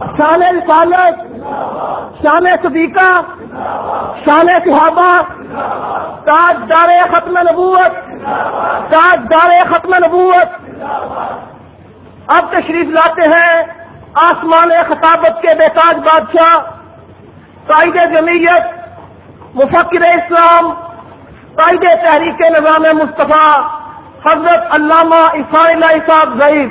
شان رسالت شان صدیقہ، شان صحابہ، تاج دار ختم نبوت، تاج دار ختم نبوت۔ اب تشریف لاتے ہیں آسمان خطابت کے بیتاج بادشاہ، قائد جمعیت، مفکر اسلام، قائد تحریک نظام مصطفیٰ، حضرت علامہ اللہ صاحب ضعیف۔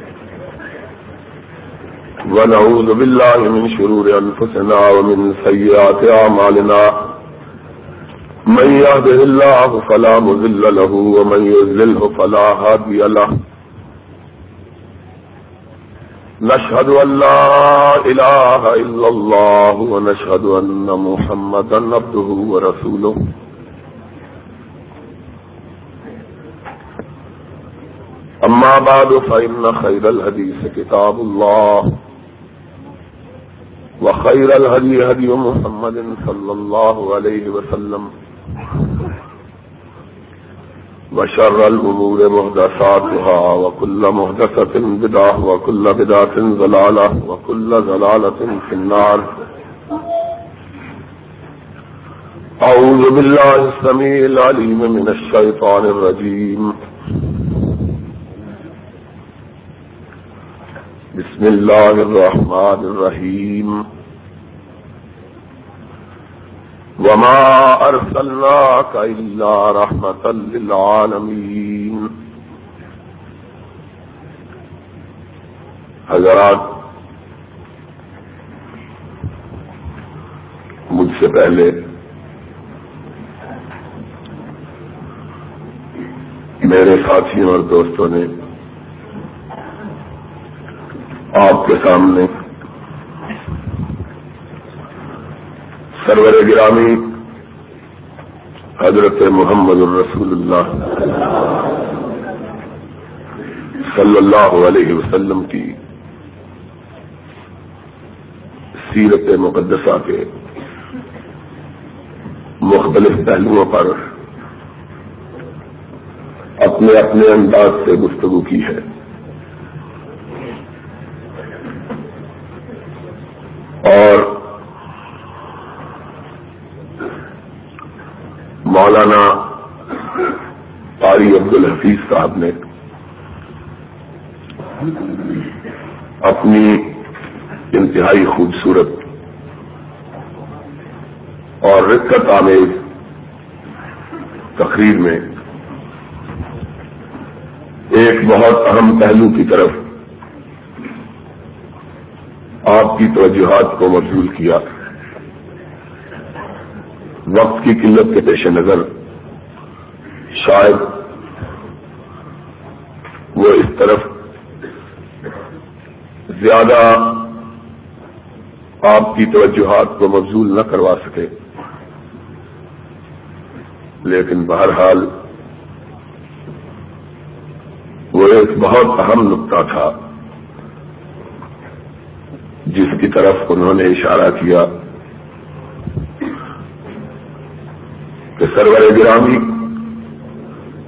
ونعوذ بالله من شرور أنفسنا ومن سيئات أعمالنا. من يهده الله فلا مذل له ومن يذلله فلا هادي له. نشهد أن لا إله إلا الله ونشهد أن محمدا نبده ورسوله. أما بعد، فإن خير الهديث كتاب الله. وخير الهدي هدي محمد صلى الله عليه وسلم وشر الأمور مهدساتها وكل مهدسة بدعة وكل بدعة ظلالة وكل ظلالة في النار أعوذ بالله السميع العليم من الشيطان الرجيم بسم الله الرحمن الرحيم وما أرسلناك إلا رحمة للعالمين حضرات، مجھ سے پہلے میرے ساتھیوں اور دوستوں نے آپ کے سامنے۔ سرور گرامی، حضرت محمد الرسول اللہ صلی اللہ علیہ وسلم کی سیرت مقدسہ کے مختلف پہلوؤں پر اپنے اپنے انداز سے گفتگو کی ہے۔ اور مولانا قاری عبد الحفیظ صاحب نے اپنی انتہائی خوبصورت اور رکت آمیز تقریر میں ایک بہت اہم پہلو کی طرف آپ کی توجہات کو مبزول کیا۔ وقت کی قلت کے پیش نظر شاید وہ اس طرف زیادہ آپ کی توجہات کو مبزول نہ کروا سکے۔ لیکن بہرحال وہ ایک بہت اہم نقطہ تھا۔ جس کی طرف انہوں نے اشارہ کیا کہ سرور گرامی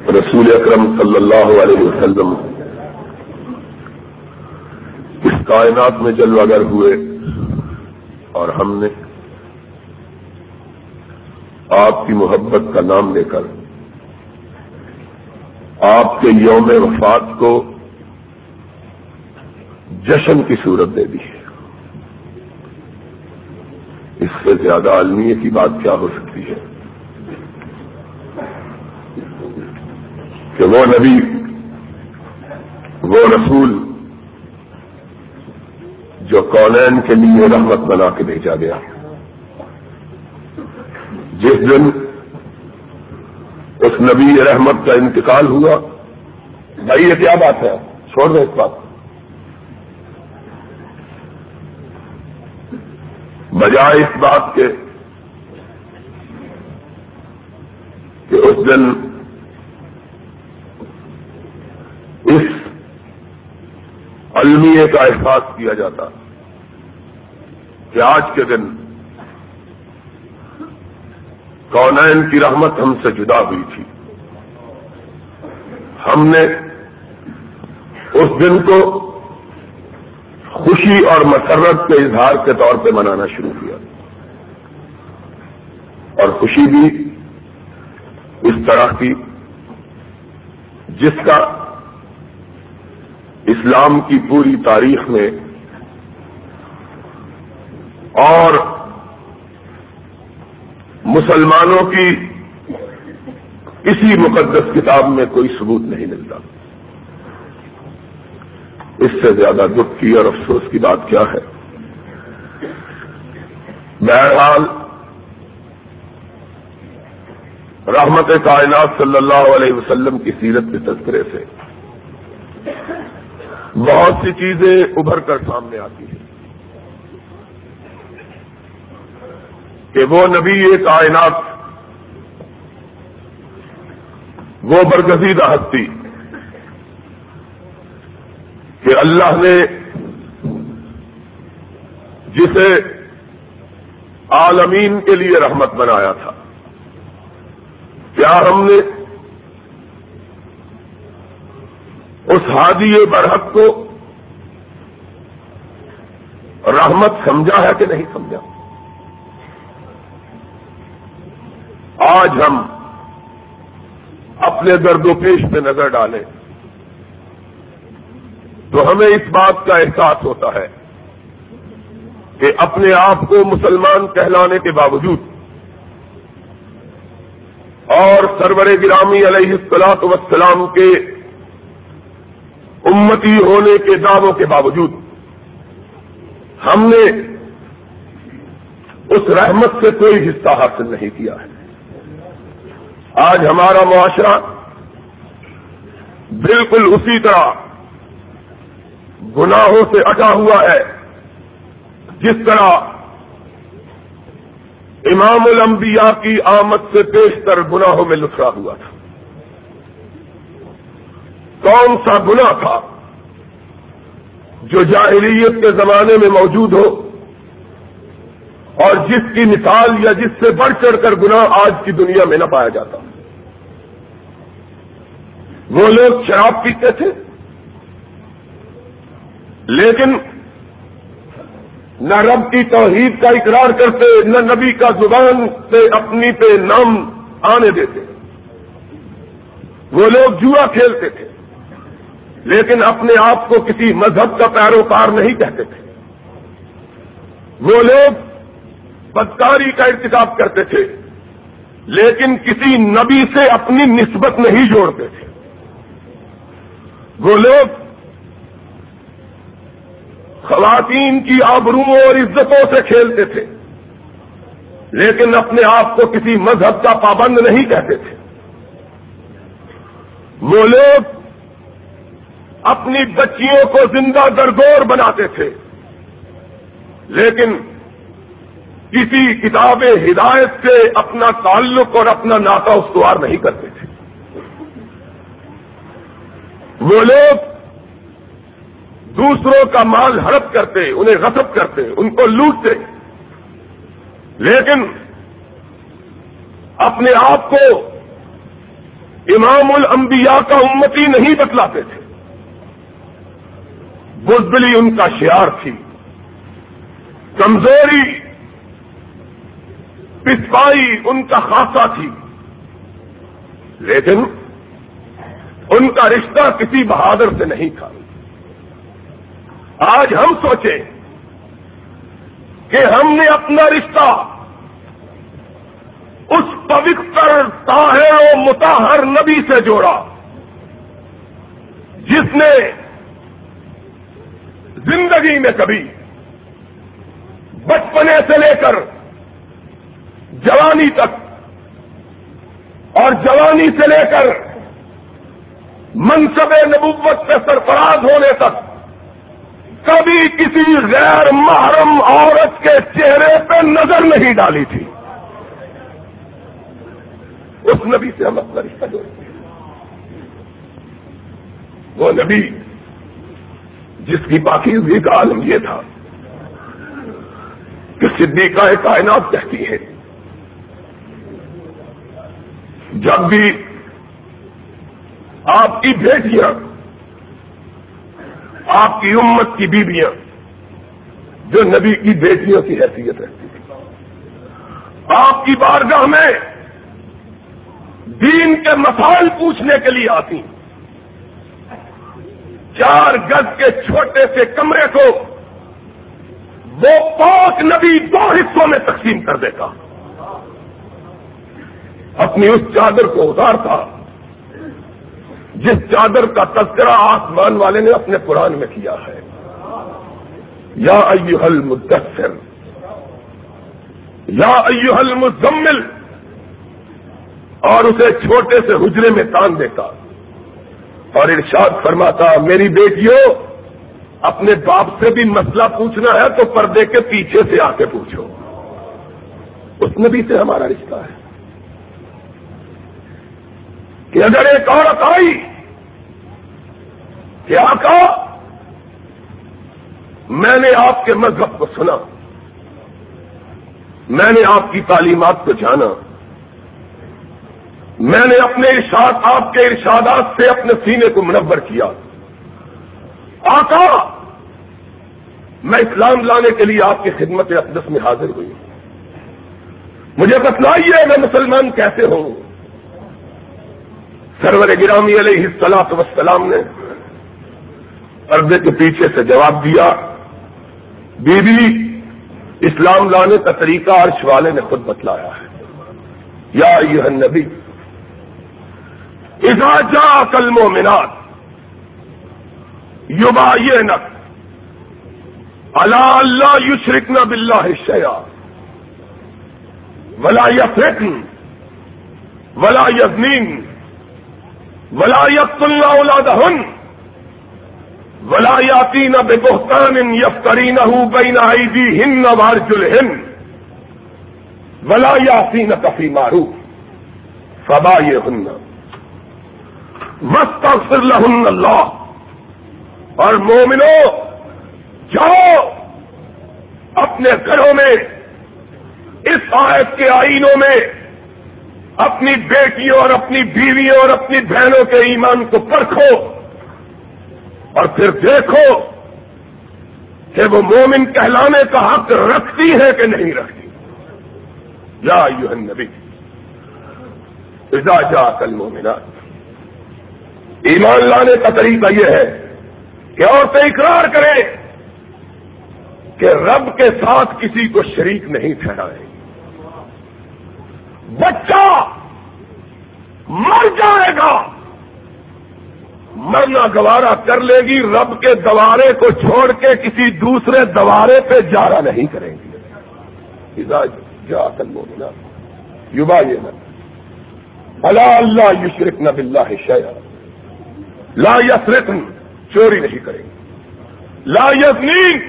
رسول اکرم صلی اللہ علیہ وسلم اس کائنات میں جلوگر ہوئے اور ہم نے آپ کی محبت کا نام لے کر آپ کے یوم وفات کو جشن کی صورت دے دی ہے۔ اس سے زیادہ عالمیت کی بات کیا ہو سکتی ہے؟ کہ وہ نبی، وہ رسول جو کونین کے لیے رحمت بنا کے بھیجا گیا۔ جس دن اس نبی رحمت کا انتقال ہوا۔ بھائی، یہ کیا بات ہے؟ چھوڑ دیں اس بات۔ بجائے اس بات کے کہ اس دن اس المیے کا احساس کیا جاتا کہ آج کے دن کونین کی رحمت ہم سے جدا ہوئی تھی۔ ہم نے اس دن کو خوشی اور مسرت کے اظہار کے طور پہ منانا شروع کیا۔ اور خوشی بھی اس طرح کی جس کا اسلام کی پوری تاریخ میں اور مسلمانوں کی کسی مقدس کتاب میں کوئی ثبوت نہیں ملتا۔ اس سے زیادہ دکھ کی اور افسوس کی بات کیا ہے؟ بہرحال، رحمت کائنات صلی اللہ علیہ وسلم کی سیرت کے تذکرے سے بہت سی چیزیں ابھر کر سامنے آتی ہیں کہ وہ نبی یہ کائنات، وہ برگزیدہ ہستی کہ اللہ نے جسے عالمین کے لیے رحمت بنایا تھا۔ کیا ہم نے اس ہادی برحق کو رحمت سمجھا ہے کہ نہیں سمجھا؟ آج ہم اپنے درد و پیش میں نظر ڈالیں۔ تو ہمیں اس بات کا احساس ہوتا ہے کہ اپنے آپ کو مسلمان کہلانے کے باوجود اور سرور گرامی علیہ السلاط وسلام کے امتی ہونے کے دعووں کے باوجود ہم نے اس رحمت سے کوئی حصہ حاصل نہیں کیا ہے۔ آج ہمارا معاشرہ بالکل اسی طرح گناہوں سے اٹا ہوا ہے۔ جس طرح امام الانبیاء کی آمد سے بیشتر گناہوں میں لکھا ہوا تھا۔ کون سا گنا تھا جو جاہلیت کے زمانے میں موجود ہو اور جس کی مثال یا جس سے بڑھ چڑھ کر گناہ آج کی دنیا میں نہ پایا جاتا؟ وہ لوگ شراب پیتے تھے۔ لیکن نہ رب کی توحید کا اقرار کرتے، نہ نبی کا زبان سے اپنی پہ نام آنے دیتے۔ وہ لوگ جوا کھیلتے تھے، لیکن اپنے آپ کو کسی مذہب کا پیروکار نہیں کہتے تھے۔ وہ لوگ بدکاری کا ارتکاب کرتے تھے، لیکن کسی نبی سے اپنی نسبت نہیں جوڑتے تھے۔ وہ لوگ خواتین کی آبروؤں اور عزتوں سے کھیلتے تھے، لیکن اپنے آپ کو کسی مذہب کا پابند نہیں کہتے تھے۔ وہ لوگ اپنی بچیوں کو زندہ درگور بناتے تھے، لیکن کسی کتاب ہدایت سے اپنا تعلق اور اپنا ناتا استوار نہیں کرتے تھے۔ وہ لوگ دوسروں کا مال ہڑپ کرتے، انہیں غصب کرتے، ان کو لوٹتے۔ لیکن اپنے آپ کو امام الانبیاء کا امتی نہیں بتلاتے تھے۔ بزدلی ان کا شعار تھی۔ کمزوری پسپائی ان کا خاصہ تھی۔ لیکن ان کا رشتہ کسی بہادر سے نہیں تھا۔ آج ہم سوچیں کہ ہم نے اپنا رشتہ اس پوتر طاہر و متاہر نبی سے جوڑا، جس نے زندگی میں کبھی بچپنے سے لے کر جوانی تک اور جوانی سے لے کر منصب نبوت سے سرفراز ہونے تک کبھی کسی غیر محرم عورت کے چہرے پہ نظر نہیں ڈالی تھی۔ اس نبی سے ہم اپنا رشتہ جوڑتے ہیں۔ وہ نبی جس کی باقی ہوئی کا عالم یہ تھا کہ صدیقہ کائنات کہتی ہے، جب بھی آپ کی بیٹیاں آپ کی امت کی بیویاں جو نبی کی بیٹیوں کی حیثیت رہتی تھی آپ کی بارگاہ میں دین کے مسائل پوچھنے کے لیے آتی چار گز کے چھوٹے سے کمرے کو وہ پانچ نبی دو حصوں میں تقسیم کر دیتا۔ اپنی اس چادر کو اتارتا۔ جس چادر کا تذکرہ آسمان والے نے اپنے قرآن میں کیا ہے۔ یا ایوہل مدثر یا ایوہل مزمل اور اسے چھوٹے سے حجرے میں تان دیتا۔ اور ارشاد فرماتا، میری بیٹیوں اپنے باپ سے بھی مسئلہ پوچھنا ہے تو پردے کے پیچھے سے آ کے پوچھو۔ اس نبی سے ہمارا رشتہ ہے۔ کہ اگر ایک عورت آئی کہ آقا، میں نے آپ کے مذہب کو سنا، میں نے آپ کی تعلیمات کو جانا، میں نے اپنے ارشاد، آپ کے ارشادات سے اپنے سینے کو منور کیا۔ آقا، میں اسلام لانے کے لیے آپ کی خدمت اقدس میں حاضر ہوئی۔ مجھے بتلائیے میں مسلمان کیسے ہوں؟ سرور گرامی علیہ السلاط وسلام نے پردے کے پیچھے سے جواب دیا بی بی اسلام لانے کا طریقہ عرش والے نے خود بتلایا ہے۔ یا یہ نبی اذا جا کل مومنات یوبا یہ نق اللہ اللہ یو شرکن بلّہ شیا ولا یفرقن، ولا یزنین ولا یقت اللہ اولادہن ولا یاتی نہ بے بہتان یفتری نہ ہوں بئی نہ آئی دی ہند نہ وارجل ہند ولا یاتی نہ کفی مارو فبا یہ ہن مست لہن اللہ اور مومنو، جاؤ اپنے گھروں میں، اس آیت کے آئینوں میں اپنی بیٹیوں اور اپنی بیویوں اور اپنی بہنوں کے ایمان کو پرکھو اور پھر دیکھو کہ وہ مومن کہلانے کا حق رکھتی ہے کہ نہیں رکھتی۔ یا یو نبی ادا جا کل مومنات ایمان لانے کا طریقہ یہ ہے کہ عورتیں اقرار کریں کہ رب کے ساتھ کسی کو شریک نہیں ٹھہرائے بچہ مر جائے گا۔ مرنا گوارا کر لے گی، رب کے دوارے کو چھوڑ کے کسی دوسرے دوارے پہ جارا نہیں کریں گی۔ جا کل یوبا یہ نہ اللہ اللہ یشرک نب اللہ شیا لا یسرکن چوری نہیں کریں گے لا یزنین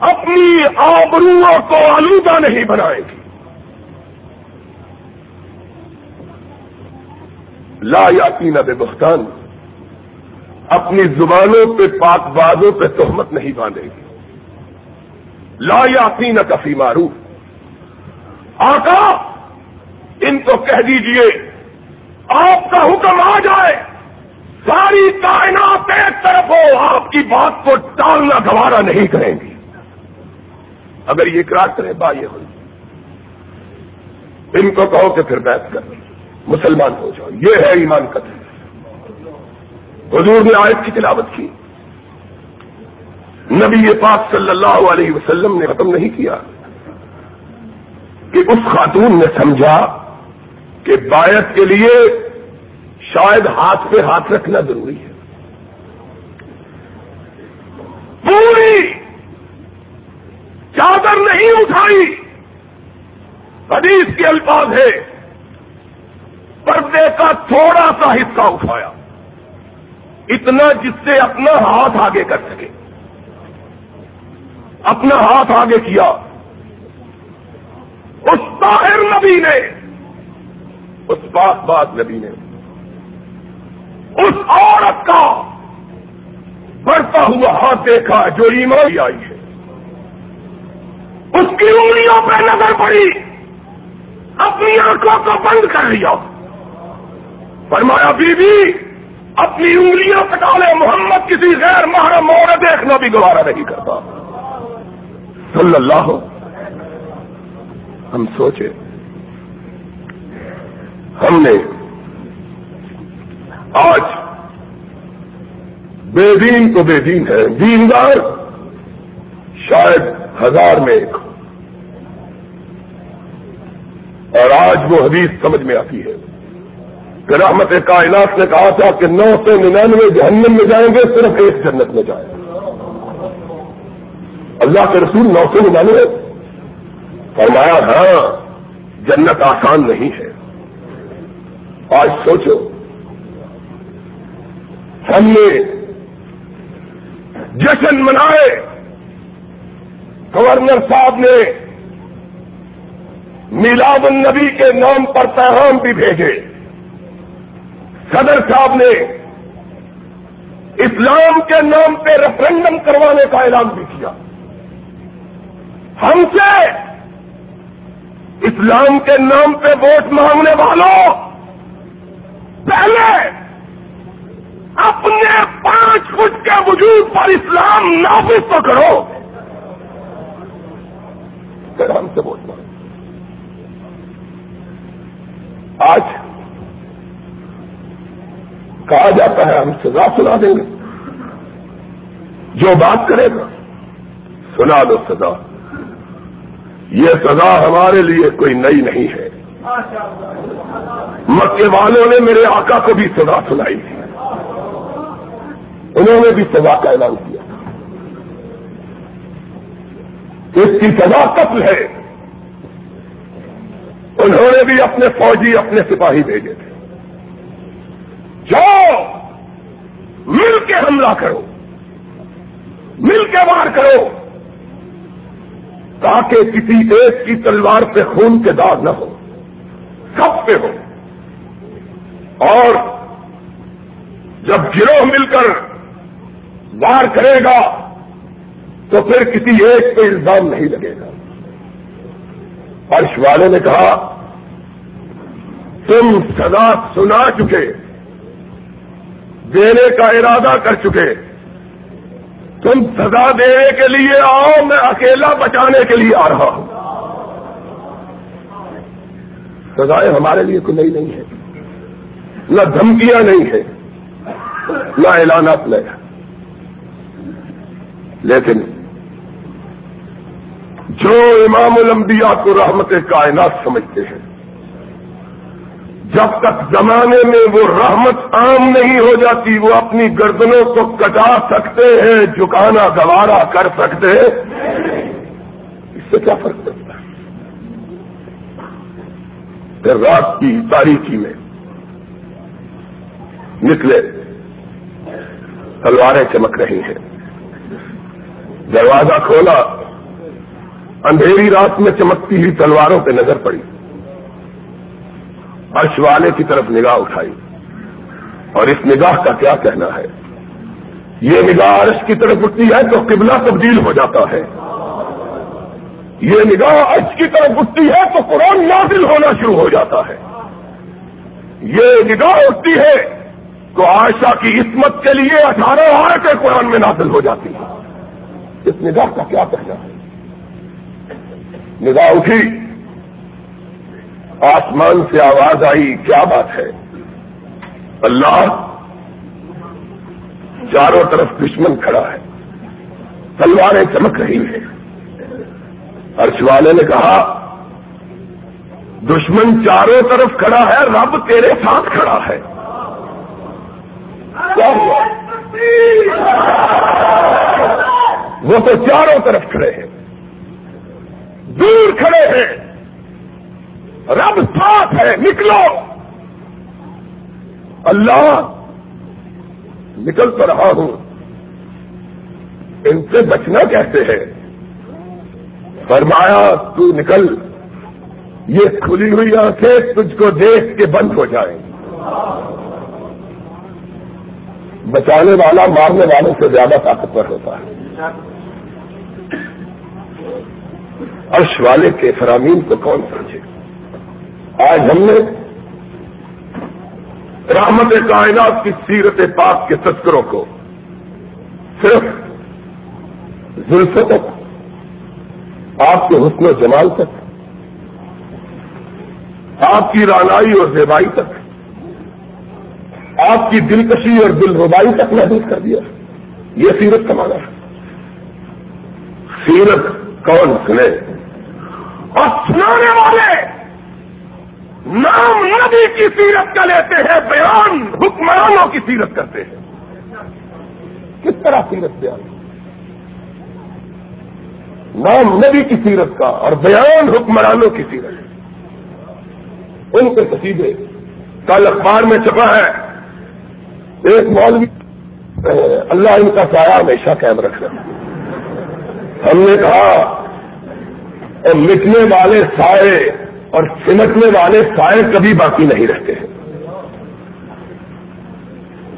اپنی آبروؤں کو آلودہ نہیں بنائے گی۔ لا یاتی بے بختان اپنی زبانوں پہ پاک بازوں پہ تہمت نہیں باندھے گی۔ لا یاتی نہ کفی مارو آقا، ان کو کہہ دیجیے، آپ کا حکم آ جائے۔ ساری کائنات ایک طرف ہو آپ کی بات کو ٹالنا گوارا نہیں کریں گی۔ اگر یہ اقرار کرے با یہ ہو ان کو کہو کہ پھر بیت کر۔ مسلمان ہو جاؤ۔ یہ ہے ایمان کا حضور نے آیت کی تلاوت کی۔ نبی پاک صلی اللہ علیہ وسلم نے ختم نہیں کیا کہ اس خاتون نے سمجھا کہ باعث کے لیے شاید ہاتھ پہ ہاتھ رکھنا ضروری ہے۔ پوری چادر نہیں اٹھائی۔ حدیث کے الفاظ ہے پردے کا تھوڑا سا حصہ اٹھایا۔ اتنا جس سے اپنا ہاتھ آگے کر سکے۔ اپنا ہاتھ آگے کیا۔ اس طاہر نبی نے، اس بات بات نبی نے، اس عورت کا بڑھتا ہوا ہاتھ دیکھا جو ایمان آئی ہے۔ اس کی انگلیوں پہ نظر پڑی۔ اپنی آنکھوں کو بند کر لیا۔ فرمایا بی بی اپنی انگلیاں کٹا لے، محمد کسی غیر محرم اور دیکھنا بھی گوارا نہیں کرتا. صلی اللہ ہم سوچے، ہم نے آج بے دین تو بے دین ہے، دیندار شاید ہزار میں ایک اور آج وہ حدیث سمجھ میں آتی ہے۔ کہ رحمت کائنات نے کہا تھا کہ نو سو ننانوے جہنم میں جائیں گے، صرف ایک جنت میں جائیں گے۔ اللہ کے رسول نو سو ننانوے۔ فرمایا ہاں جنت آسان نہیں ہے۔ آج سوچو، ہم نے جشن منائے۔ گورنر صاحب نے میلاد النبی کے نام پر پیغام بھی بھیجے۔ صدر صاحب نے اسلام کے نام پہ ریفرنڈم کروانے کا اعلان بھی کیا۔ ہم سے اسلام کے نام پہ ووٹ مانگنے والوں پہلے اپنے پانچ فٹ کے وجود پر اسلام نافذ تو کرو پھر ہم سے ووٹ مانگو۔ آج کہا جاتا ہے، ہم سزا سنا دیں گے۔ جو بات کرے گا، سنا دو سزا۔ یہ سزا ہمارے لیے کوئی نئی نہیں ہے۔ مکے والوں نے میرے آقا کو بھی سزا سنائی تھی۔ انہوں نے بھی سزا کا اعلان کیا۔ اس کی سزا قتل ہے۔ انہوں نے بھی اپنے فوجی اپنے سپاہی بھیجے تھے۔ جاؤ مل کے حملہ کرو مل کے وار کرو تاکہ کسی ایک کی تلوار پہ خون کے داغ نہ ہو، سب پہ ہو۔ اور جب گروہ مل کر وار کرے گا، تو پھر کسی ایک پہ الزام نہیں لگے گا۔ عرش والے نے کہا، تم سزا سنا چکے۔ دینے کا ارادہ کر چکے۔ تم سزا دینے کے لیے آؤ، میں اکیلا بچانے کے لیے آ رہا ہوں۔ سزائیں ہمارے لیے کوئی نئی نہیں ہے۔ نہ دھمکیاں نہیں ہے نہ اعلانات نہیں لیکن جو امام الانبیاء کو رحمت کائنات سمجھتے ہیں جب تک زمانے میں وہ رحمت عام نہیں ہو جاتی، وہ اپنی گردنوں کو کٹا سکتے ہیں، جھکانا گوارا کر سکتے ہیں۔ اس سے کیا فرق پڑتا ہے؟ پھر رات کی تاریخی میں نکلے، تلواریں چمک رہی ہیں۔ دروازہ کھولا، اندھیری رات میں چمکتی ہوئی تلواروں پہ نظر پڑی۔ عرش والے کی طرف نگاہ اٹھائی اور اس نگاہ کا کیا کہنا ہے؟ یہ نگاہ عرش کی طرف اٹھتی ہے تو قبلہ تبدیل ہو جاتا ہے۔ یہ نگاہ عرش کی طرف اٹھتی ہے تو قرآن نازل ہونا شروع ہو جاتا ہے۔ یہ نگاہ اٹھتی ہے تو عائشہ کی عصمت کے لیے اٹھارہ آئے قرآن میں نازل ہو جاتی ہے اس نگاہ کا کیا کہنا ہے؟ نگاہ اٹھی۔ آسمان سے آواز آئی، کیا بات ہے؟ اللہ چاروں طرف دشمن کھڑا ہے۔ تلواریں چمک رہی ہیں۔ ارش والے نے کہا، دشمن چاروں طرف کھڑا ہے، رب تیرے ساتھ کھڑا ہے۔ کیا ہوا وہ تو چاروں طرف کھڑے ہیں۔ دور کھڑے ہیں۔ رب ساتھ ہے، نکلو۔ اللہ، نکل تو رہا ہوں۔ ان سے بچنا کہتے ہیں فرمایا، تو نکل۔ یہ کھلی ہوئی آنکھیں تجھ کو دیکھ کے بند ہو جائیں۔ بچانے والا مارنے والوں سے زیادہ طاقتور ہوتا ہے۔ عرش والے کے فرامین کو کون سمجھے؟ آج ہم نے رحمت کائنات کی سیرت پاک کے تذکروں کو صرف زلفوں تک، آپ کے حسن و جمال تک، آپ کی رانائی اور زیبائی تک، آپ کی دلکشی اور دل ربائی تک محدود کر دیا۔ یہ سیرت کمانا ہے۔ سیرت کون سنے اور سنانے والے نام نبی کی سیرت کا لیتے ہیں، بیان حکمرانوں کی سیرت کرتے ہیں۔ کس طرح سیرت بیان؟ نام نبی کی سیرت کا اور بیان حکمرانوں کی سیرت۔ ان کے قصیدے کل اخبار میں چھپا ہے۔ ایک مولوی اللہ ان کا سایہ ہمیشہ قائم رکھنا۔ ہم نے کہا، اور مٹنے والے سائے اور سمٹنے والے سائے کبھی باقی نہیں رہتے ہیں۔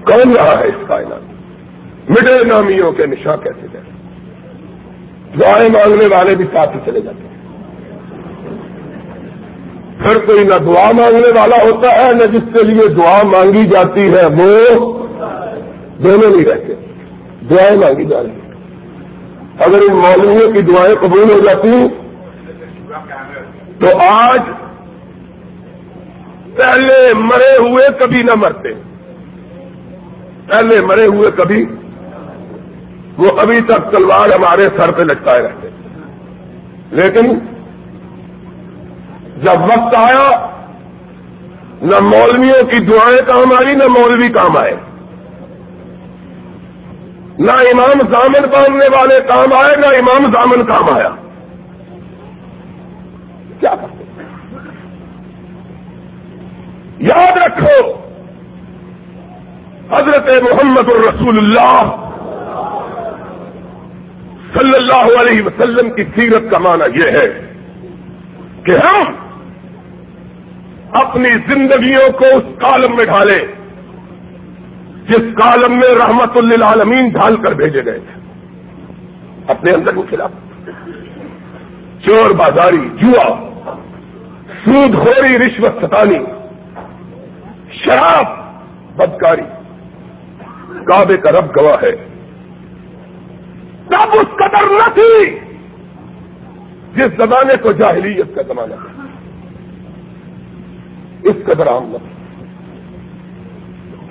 کون رہا ہے اس کائنات؟ مٹے نامیوں کے نشا کیسے گئے دعائیں مانگنے والے بھی ساتھ ہی چلے جاتے ہیں۔ پھر کوئی نہ دعا مانگنے والا ہوتا ہے، نہ جس کے لیے دعا مانگی جاتی ہے وہ دونوں نہیں رہتے۔ دعائیں مانگی جا رہی اگر ان مولویوں کی دعائیں قبول ہو جاتی تو آج پہلے مرے ہوئے کبھی نہ مرتے۔ پہلے مرے ہوئے کبھی۔ وہ ابھی تک تلوار ہمارے سر پہ لٹکائے رہتے۔ لیکن جب وقت آیا، نہ مولویوں کی دعائیں کام آئی، نہ مولوی کام آئے۔ نہ امام زامن باندھنے والے کام آئے، نہ امام زامن کام آیا کیا کرتے یاد رکھو، حضرت محمد الرسول اللہ صلی اللہ علیہ وسلم کی سیرت کا معنی یہ ہے کہ ہم اپنی زندگیوں کو اس کالم میں ڈھالیں، جس کالم میں رحمت للعالمین ڈھال کر بھیجے گئے تھے۔ اپنے اندر کے خلاف۔ چور بازاری، جوا، سود خوری، رشوت ستانی۔ شراب، بدکاری۔ کعبے کا رب گواہ ہے۔ تب اس قدر نہ تھی جس زمانے کو جاہلیت کا زمانہ تھا۔ اس قدر عام نہ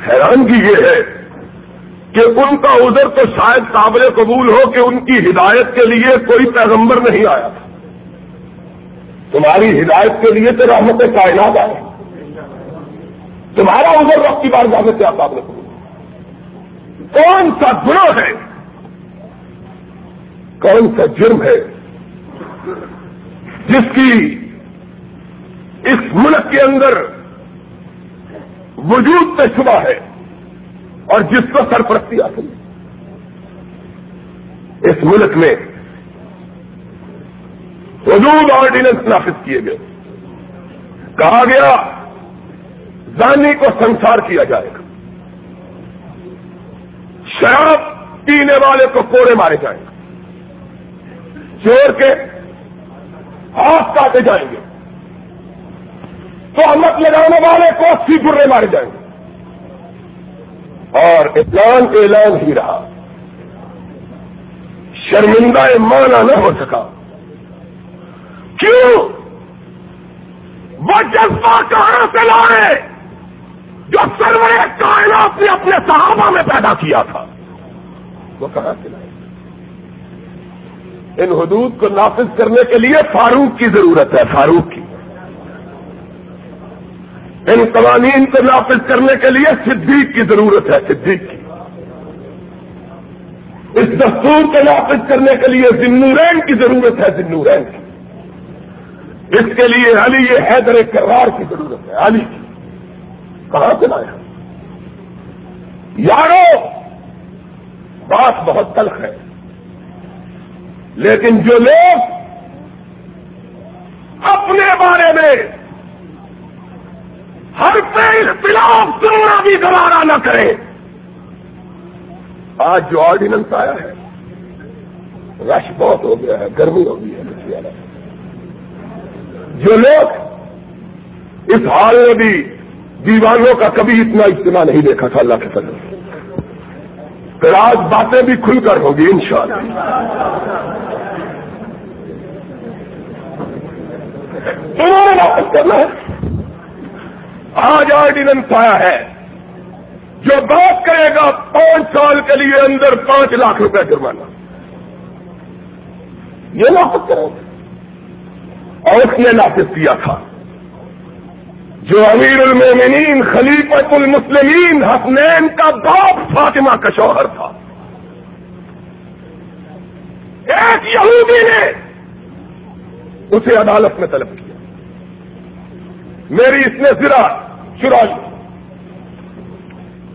حیرانگی یہ ہے کہ ان کا عذر تو شاید قابل قبول ہو کہ ان کی ہدایت کے لیے کوئی پیغمبر نہیں آیا۔ تھا تمہاری ہدایت کے لیے تو رحمت کائنات آئے۔ تمہارا عذر وقت کی بار جانے سے آپ قابل قبول کون سا گناہ ہے؟ کون سا جرم ہے؟ جس کی اس ملک کے اندر وجود پہ شبہ ہے اور جس کو سرپرستی حاصل ہے۔ اس ملک میں حدود آرڈیننس نافذ کیے گئے۔ کہا گیا زانی کو سنسار کیا جائے گا۔ شراب پینے والے کو کوڑے مارے جائیں گے۔ چور کے ہاتھ کاٹے جائیں گے۔ تو امت لگانے والے کو اسی برے مارے جائیں گے۔ اور اعلان اعلان ہی رہا۔ شرمندہ مانا نہ ہو سکا۔ کیوں؟ وہ جذبہ کہاں سے لائے؟ جو سرور کائنات نے اپنے صحابہ میں پیدا کیا تھا۔ وہ کہاں سے لائے؟ ان حدود کو نافذ کرنے کے لیے فاروق کی ضرورت ہے، فاروق کی۔ ان قوانین کو نافذ کرنے کے لیے صدیق کی ضرورت ہے، صدیق کی۔ اس دستور کو نافذ کرنے کے لیے ذنورین کی ضرورت ہے ذنورین کی۔ اس کے لیے علی حیدر کرار کی ضرورت ہے، علی کی۔ کہاں سے لایا؟ یارو، بات بہت تلخ ہے۔ لیکن جو لوگ اپنے بارے میں ہر پہ اختلاف کرنا بھی گوارا نہ کرے آج جو آرڈیننس آیا ہے، رش بہت ہو گیا ہے، گرمی ہو گئی ہے کچھ جو لوگ اس حال میں بھی دیوانوں کا کبھی اتنا اجتماع نہیں دیکھا تھا اللہ کے طرف پھر آج باتیں بھی کھل کر ہوگی ان شاء اللہ انہوں نے واپس کرنا ہے۔ آج آرڈیننس آیا ہے۔ جو بات کرے گا پانچ سال کے لیے اندر پانچ لاکھ روپے جرمانہ۔ یہ واپس کریں گے اور اس نے نافذ کیا تھا۔ جو امیر المومنین خلیفت المسلمین، حسنین کا باپ فاطمہ کا شوہر تھا۔ ایک یہودی نے اسے عدالت میں طلب کیا۔ میری اس نے ذرا چرا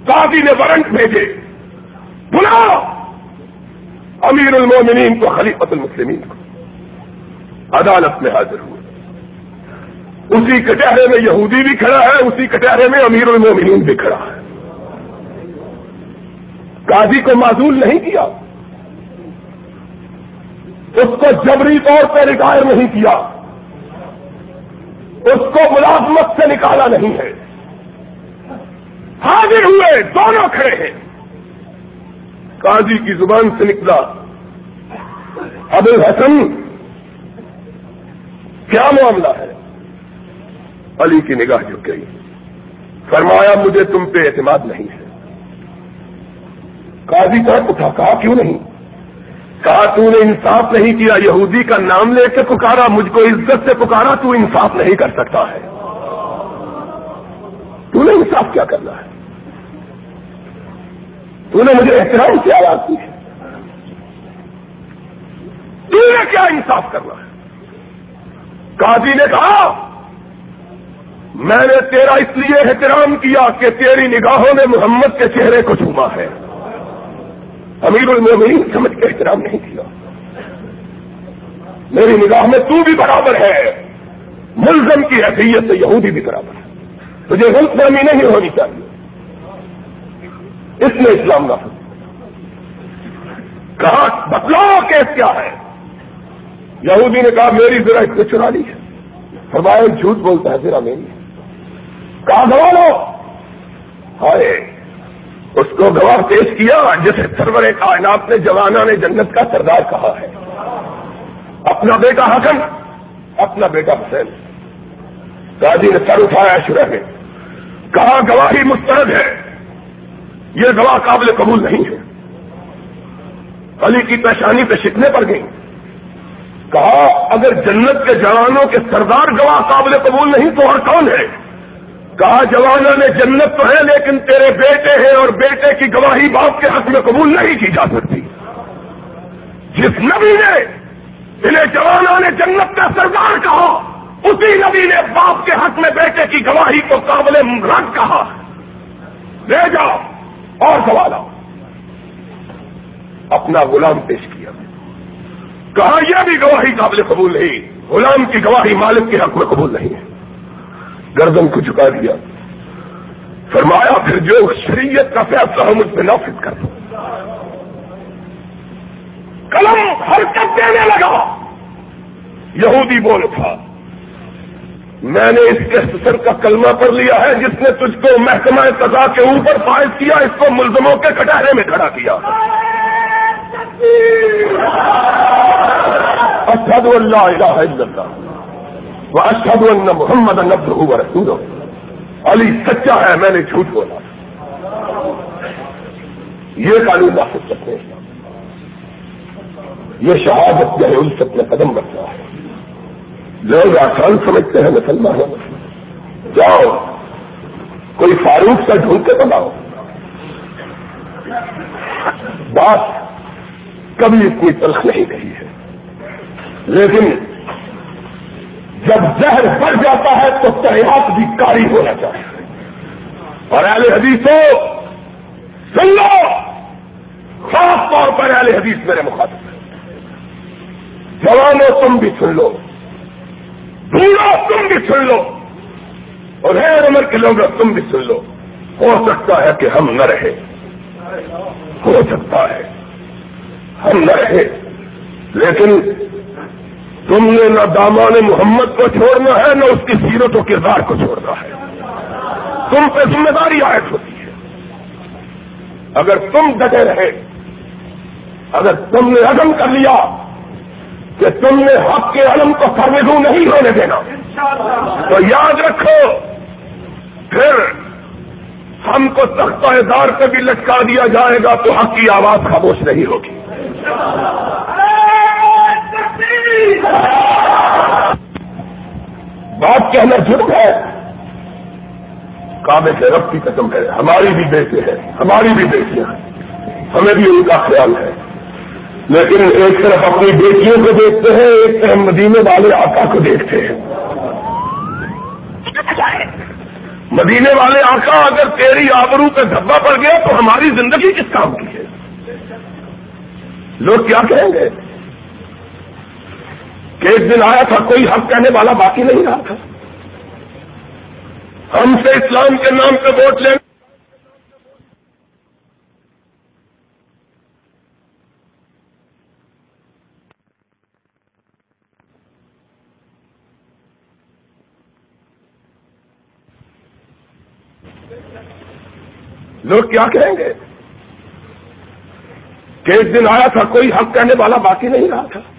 قاضی نے وارنٹ بھیجے۔ بلا امیر المومنین کو خلیفت المسلمین کو۔ عدالت میں حاضر ہوئے اسی کٹہرے میں یہودی بھی کھڑا ہے، اسی کٹہرے میں امیر المومنین بھی کھڑا ہے۔ قاضی کو معذول نہیں کیا۔ اس کو جبری طور پہ ریٹائر نہیں کیا۔ اس کو ملازمت سے نکالا نہیں ہے۔ حاضر ہوئے، دونوں کھڑے ہیں۔ قاضی کی زبان سے نکلا۔ ابو الحسن کیا معاملہ ہے؟ علی کی نگاہ جھک گئی۔ فرمایا، مجھے تم پہ اعتماد نہیں ہے۔ قاضی طرف اٹھا، کہا، کیوں نہیں؟ کہا، تو نے انصاف نہیں کیا، یہودی کا نام لے کے پکارا، مجھ کو عزت سے پکارا، تو انصاف نہیں کر سکتا ہے۔ تو نے انصاف کیا کرنا ہے؟ تو نے مجھے احترام کی آواز کی ہے۔ تو نے کیا انصاف کرنا ہے؟ قاضی نے کہا میں نے تیرا اس لیے احترام کیا کہ تیری نگاہوں نے محمد کے چہرے کو چھوما ہے۔ امیر المومنین سمجھ کے احترام نہیں کیا۔ میری نگاہ میں تو بھی برابر ہے۔ ملزم کی حیثیت سے یہودی بھی برابر ہے۔ تجھے غلط فہمی نہیں ہونی چاہیے۔ اس نے اسلام کا کہا، بتلاؤ کیس کیا ہے؟ یہودی نے کہا، میری ذرا اس نے چرا لی ہے۔ فرمایا، جھوٹ بولتا ہے، ذرا میری۔ کہا گوا لو۔ ہائے، اس کو گواہ پیش کیا جسے سرور کائنات نے جوانا نے جنت کا سردار کہا ہے۔ اپنا بیٹا حسن، اپنا بیٹا حسین۔ قاضی نے سر اٹھایا شرح میں۔ کہا گواہی مسترد ہے؟ یہ گواہ قابل قبول نہیں ہے۔ علی کی پیشانی پہ شکنے پڑ گئی۔ کہا، اگر جنت کے جوانوں کے سردار گواہ قابل قبول نہیں تو اور کون ہے؟ کہا، جوانوں نے جنت تو ہے، لیکن تیرے بیٹے ہیں اور بیٹے کی گواہی باپ کے حق میں قبول نہیں کی جا سکتی. جس نبی نے انہیں جوانوں نے جنت کا سردار کہا، اسی نبی نے باپ کے حق میں بیٹے کی گواہی کو قابل رد کہا۔ لے جاؤ، اور سوال اپنا غلام پیش کیا۔ کہا، یہ بھی گواہی قابل قبول نہیں، غلام کی گواہی مالک کے حق میں قبول نہیں ہے۔ گردن کو چکا دیا۔ فرمایا پھر جو شریعت کا فیصلہ ہم اس پہ نافذ کر دو قلم حرکت دینے لگا۔ یہودی بول تھا میں نے اس کے کا کلمہ پڑھ لیا ہے جس نے تجھ کو محکمہ قضا کے اوپر فائز کیا اس کو ملزموں کے کٹہرے میں کھڑا کیا۔ اشد اللہ۔ الہ الا اللہ۔ وہ اشد اللہ محمد نبر ہوا رسول علی، سچا ہے، میں نے جھوٹ بولا. یہ قانون نافذ کرتے ہیں یہ شہادت جو ہے ان سب میں قدم رکھنا ہے. لوگ آسان سمجھتے ہیں، مسلمان جاؤ، کوئی فاروق کا ڈھونڈ کے بناؤ. بات کبھی اتنی تلخ نہیں رہی ہے. لیکن جب زہر بڑھ جاتا ہے تو تحیات بھی کاری ہونا چاہیے اور اہل حدیث ہو سن لو خاص طور پر اہل حدیث میرے مخاطب۔ جوانوں تم بھی سن لو، بوڑھو تم بھی سن لو، اور ہے عمر کے لوگ تم بھی سن لو۔ ہو سکتا ہے کہ ہم نہ رہے۔ ہو سکتا ہے، ہم نہ رہے۔ لیکن تم نے نہ دامان محمد کو چھوڑنا ہے، نہ اس کی سیرت و کردار کو چھوڑنا ہے۔ تم پہ ذمہ داری عائد ہوتی ہے۔ اگر تم ڈٹے رہے، اگر تم نے عدم کر لیا کہ تم نے حق کے علم کو فرمزو نہیں ہونے دینا، تو یاد رکھو، پھر ہم کو تختہ دار پہ بھی لٹکا دیا جائے گا تو حق کی آواز خاموش نہیں ہوگی۔ بات کہنا جرم ہے۔ کعبے کے رب کی قسم ہے۔ ہماری بھی بیٹے ہیں۔ ہماری بھی بیٹیاں ہیں۔ ہمیں بھی ان کا خیال ہے۔ لیکن ایک طرف اپنی بیٹیوں کو دیکھتے ہیں، ایک طرف مدینے والے آقا کو دیکھتے ہیں۔ مدینے والے آقا اگر تیری آبرو پہ دھبا پڑ گیا تو ہماری زندگی کس کام کی ہے؟ لوگ کیا کہیں گے؟ کہ ایک دن آیا تھا، کوئی حق کہنے والا باقی نہیں رہا تھا۔ ہم سے اسلام کے نام پہ ووٹ لینا لوگ کیا کہیں گے؟ کہ ایک دن آیا تھا، کوئی حق کہنے والا باقی نہیں رہا تھا۔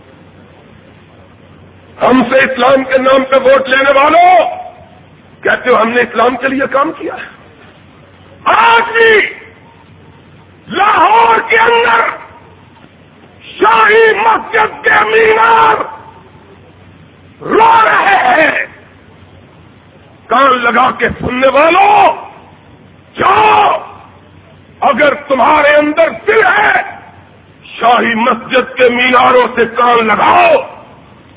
ہم سے اسلام کے نام پہ ووٹ لینے والوں کہتے ہو ہم نے اسلام کے لیے کام کیا ہے۔ آج بھی لاہور کے اندر شاہی مسجد کے مینار رو رہے ہیں۔ کان لگا کے سننے والوں، جاؤ، اگر تمہارے اندر دل ہے، شاہی مسجد کے میناروں سے کان لگاؤ۔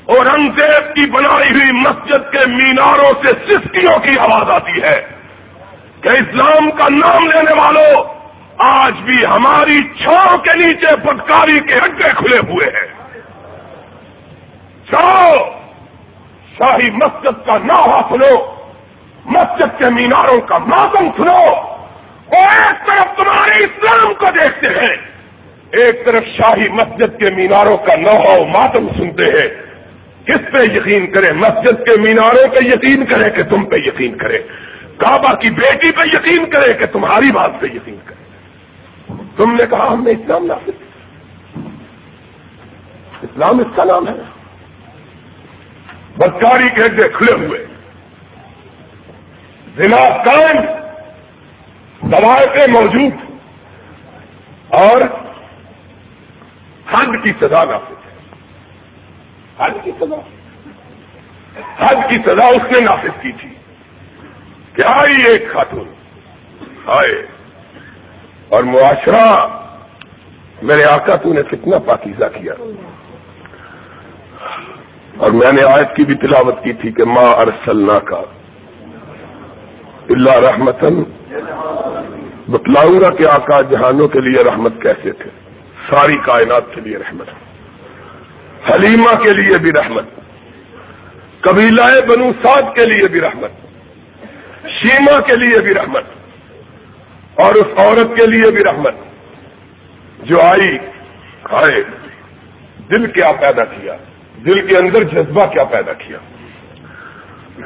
اور انگریز کی بنائی ہوئی مسجد کے میناروں سے سسکیوں کی آواز آتی ہے کہ اسلام کا نام لینے والوں آج بھی ہماری چھاؤں کے نیچے پٹکاری کے اڈے کھلے ہوئے ہیں۔ جاؤ! شاہی مسجد کا نعرہ سنو۔ مسجد کے میناروں کا ماتم سنو۔ اور ایک طرف تمہارے اسلام کو دیکھتے ہیں۔ ایک طرف شاہی مسجد کے میناروں کا نوحہ ماتم سنتے ہیں۔ کس پہ یقین کرے؟ مسجد کے میناروں پہ یقین کرے کہ تم پہ یقین کرے؟ کعبہ کی بیٹی پہ یقین کرے کہ تمہاری بات پہ یقین کرے؟ تم نے کہا ہم نے اسلام نافذ اسلام اس کا نام ہے۔ بدکاری کے اڈے کھلے ہوئے۔ ضلع قائم۔ دوائیں موجود۔ اور حد کی سزا نافذ حج کی سزا۔ حج کی سزا اس نے نافذ کی تھی۔ کیا ہی ایک خاتون؟ آئے اور معاشرہ، میرے آقا تو نے کتنا پاکیزہ کیا۔ اور میں نے آیت کی بھی تلاوت کی تھی کہ ماں ارسلنا کا اللہ رحمتن بتلاؤں گا کہ آقا جہانوں کے لیے رحمت کیسے تھے۔ ساری کائنات کے لیے رحمت۔ حلیمہ کے لیے بھی رحمت، قبیلہ بنو سعد کے لیے بھی رحمت شیما کے لیے بھی رحمت، اور اس عورت کے لیے بھی رحمت، جو آئی، آئے، دل کیا پیدا کیا، دل کے اندر جذبہ کیا پیدا کیا۔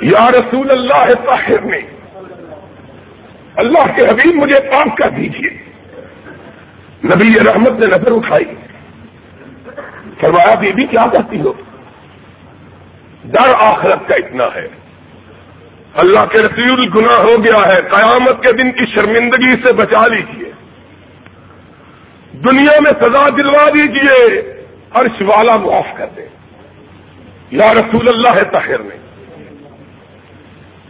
یا رسول اللہ طاہر نے، اللہ کے حبیب مجھے پاک کر دیجیے نبی رحمت نے نظر اٹھائی۔ فرمایا بی بی کیا کہتی ہو? ڈر آخرت کا اتنا ہے۔ اللہ کے رسول گنا ہو گیا ہے۔ قیامت کے دن کی شرمندگی سے بچا لیجیے دنیا میں سزا دلوا دیجیے عرش والا معاف کر دے۔ یا رسول اللہ ہے طاہر نے۔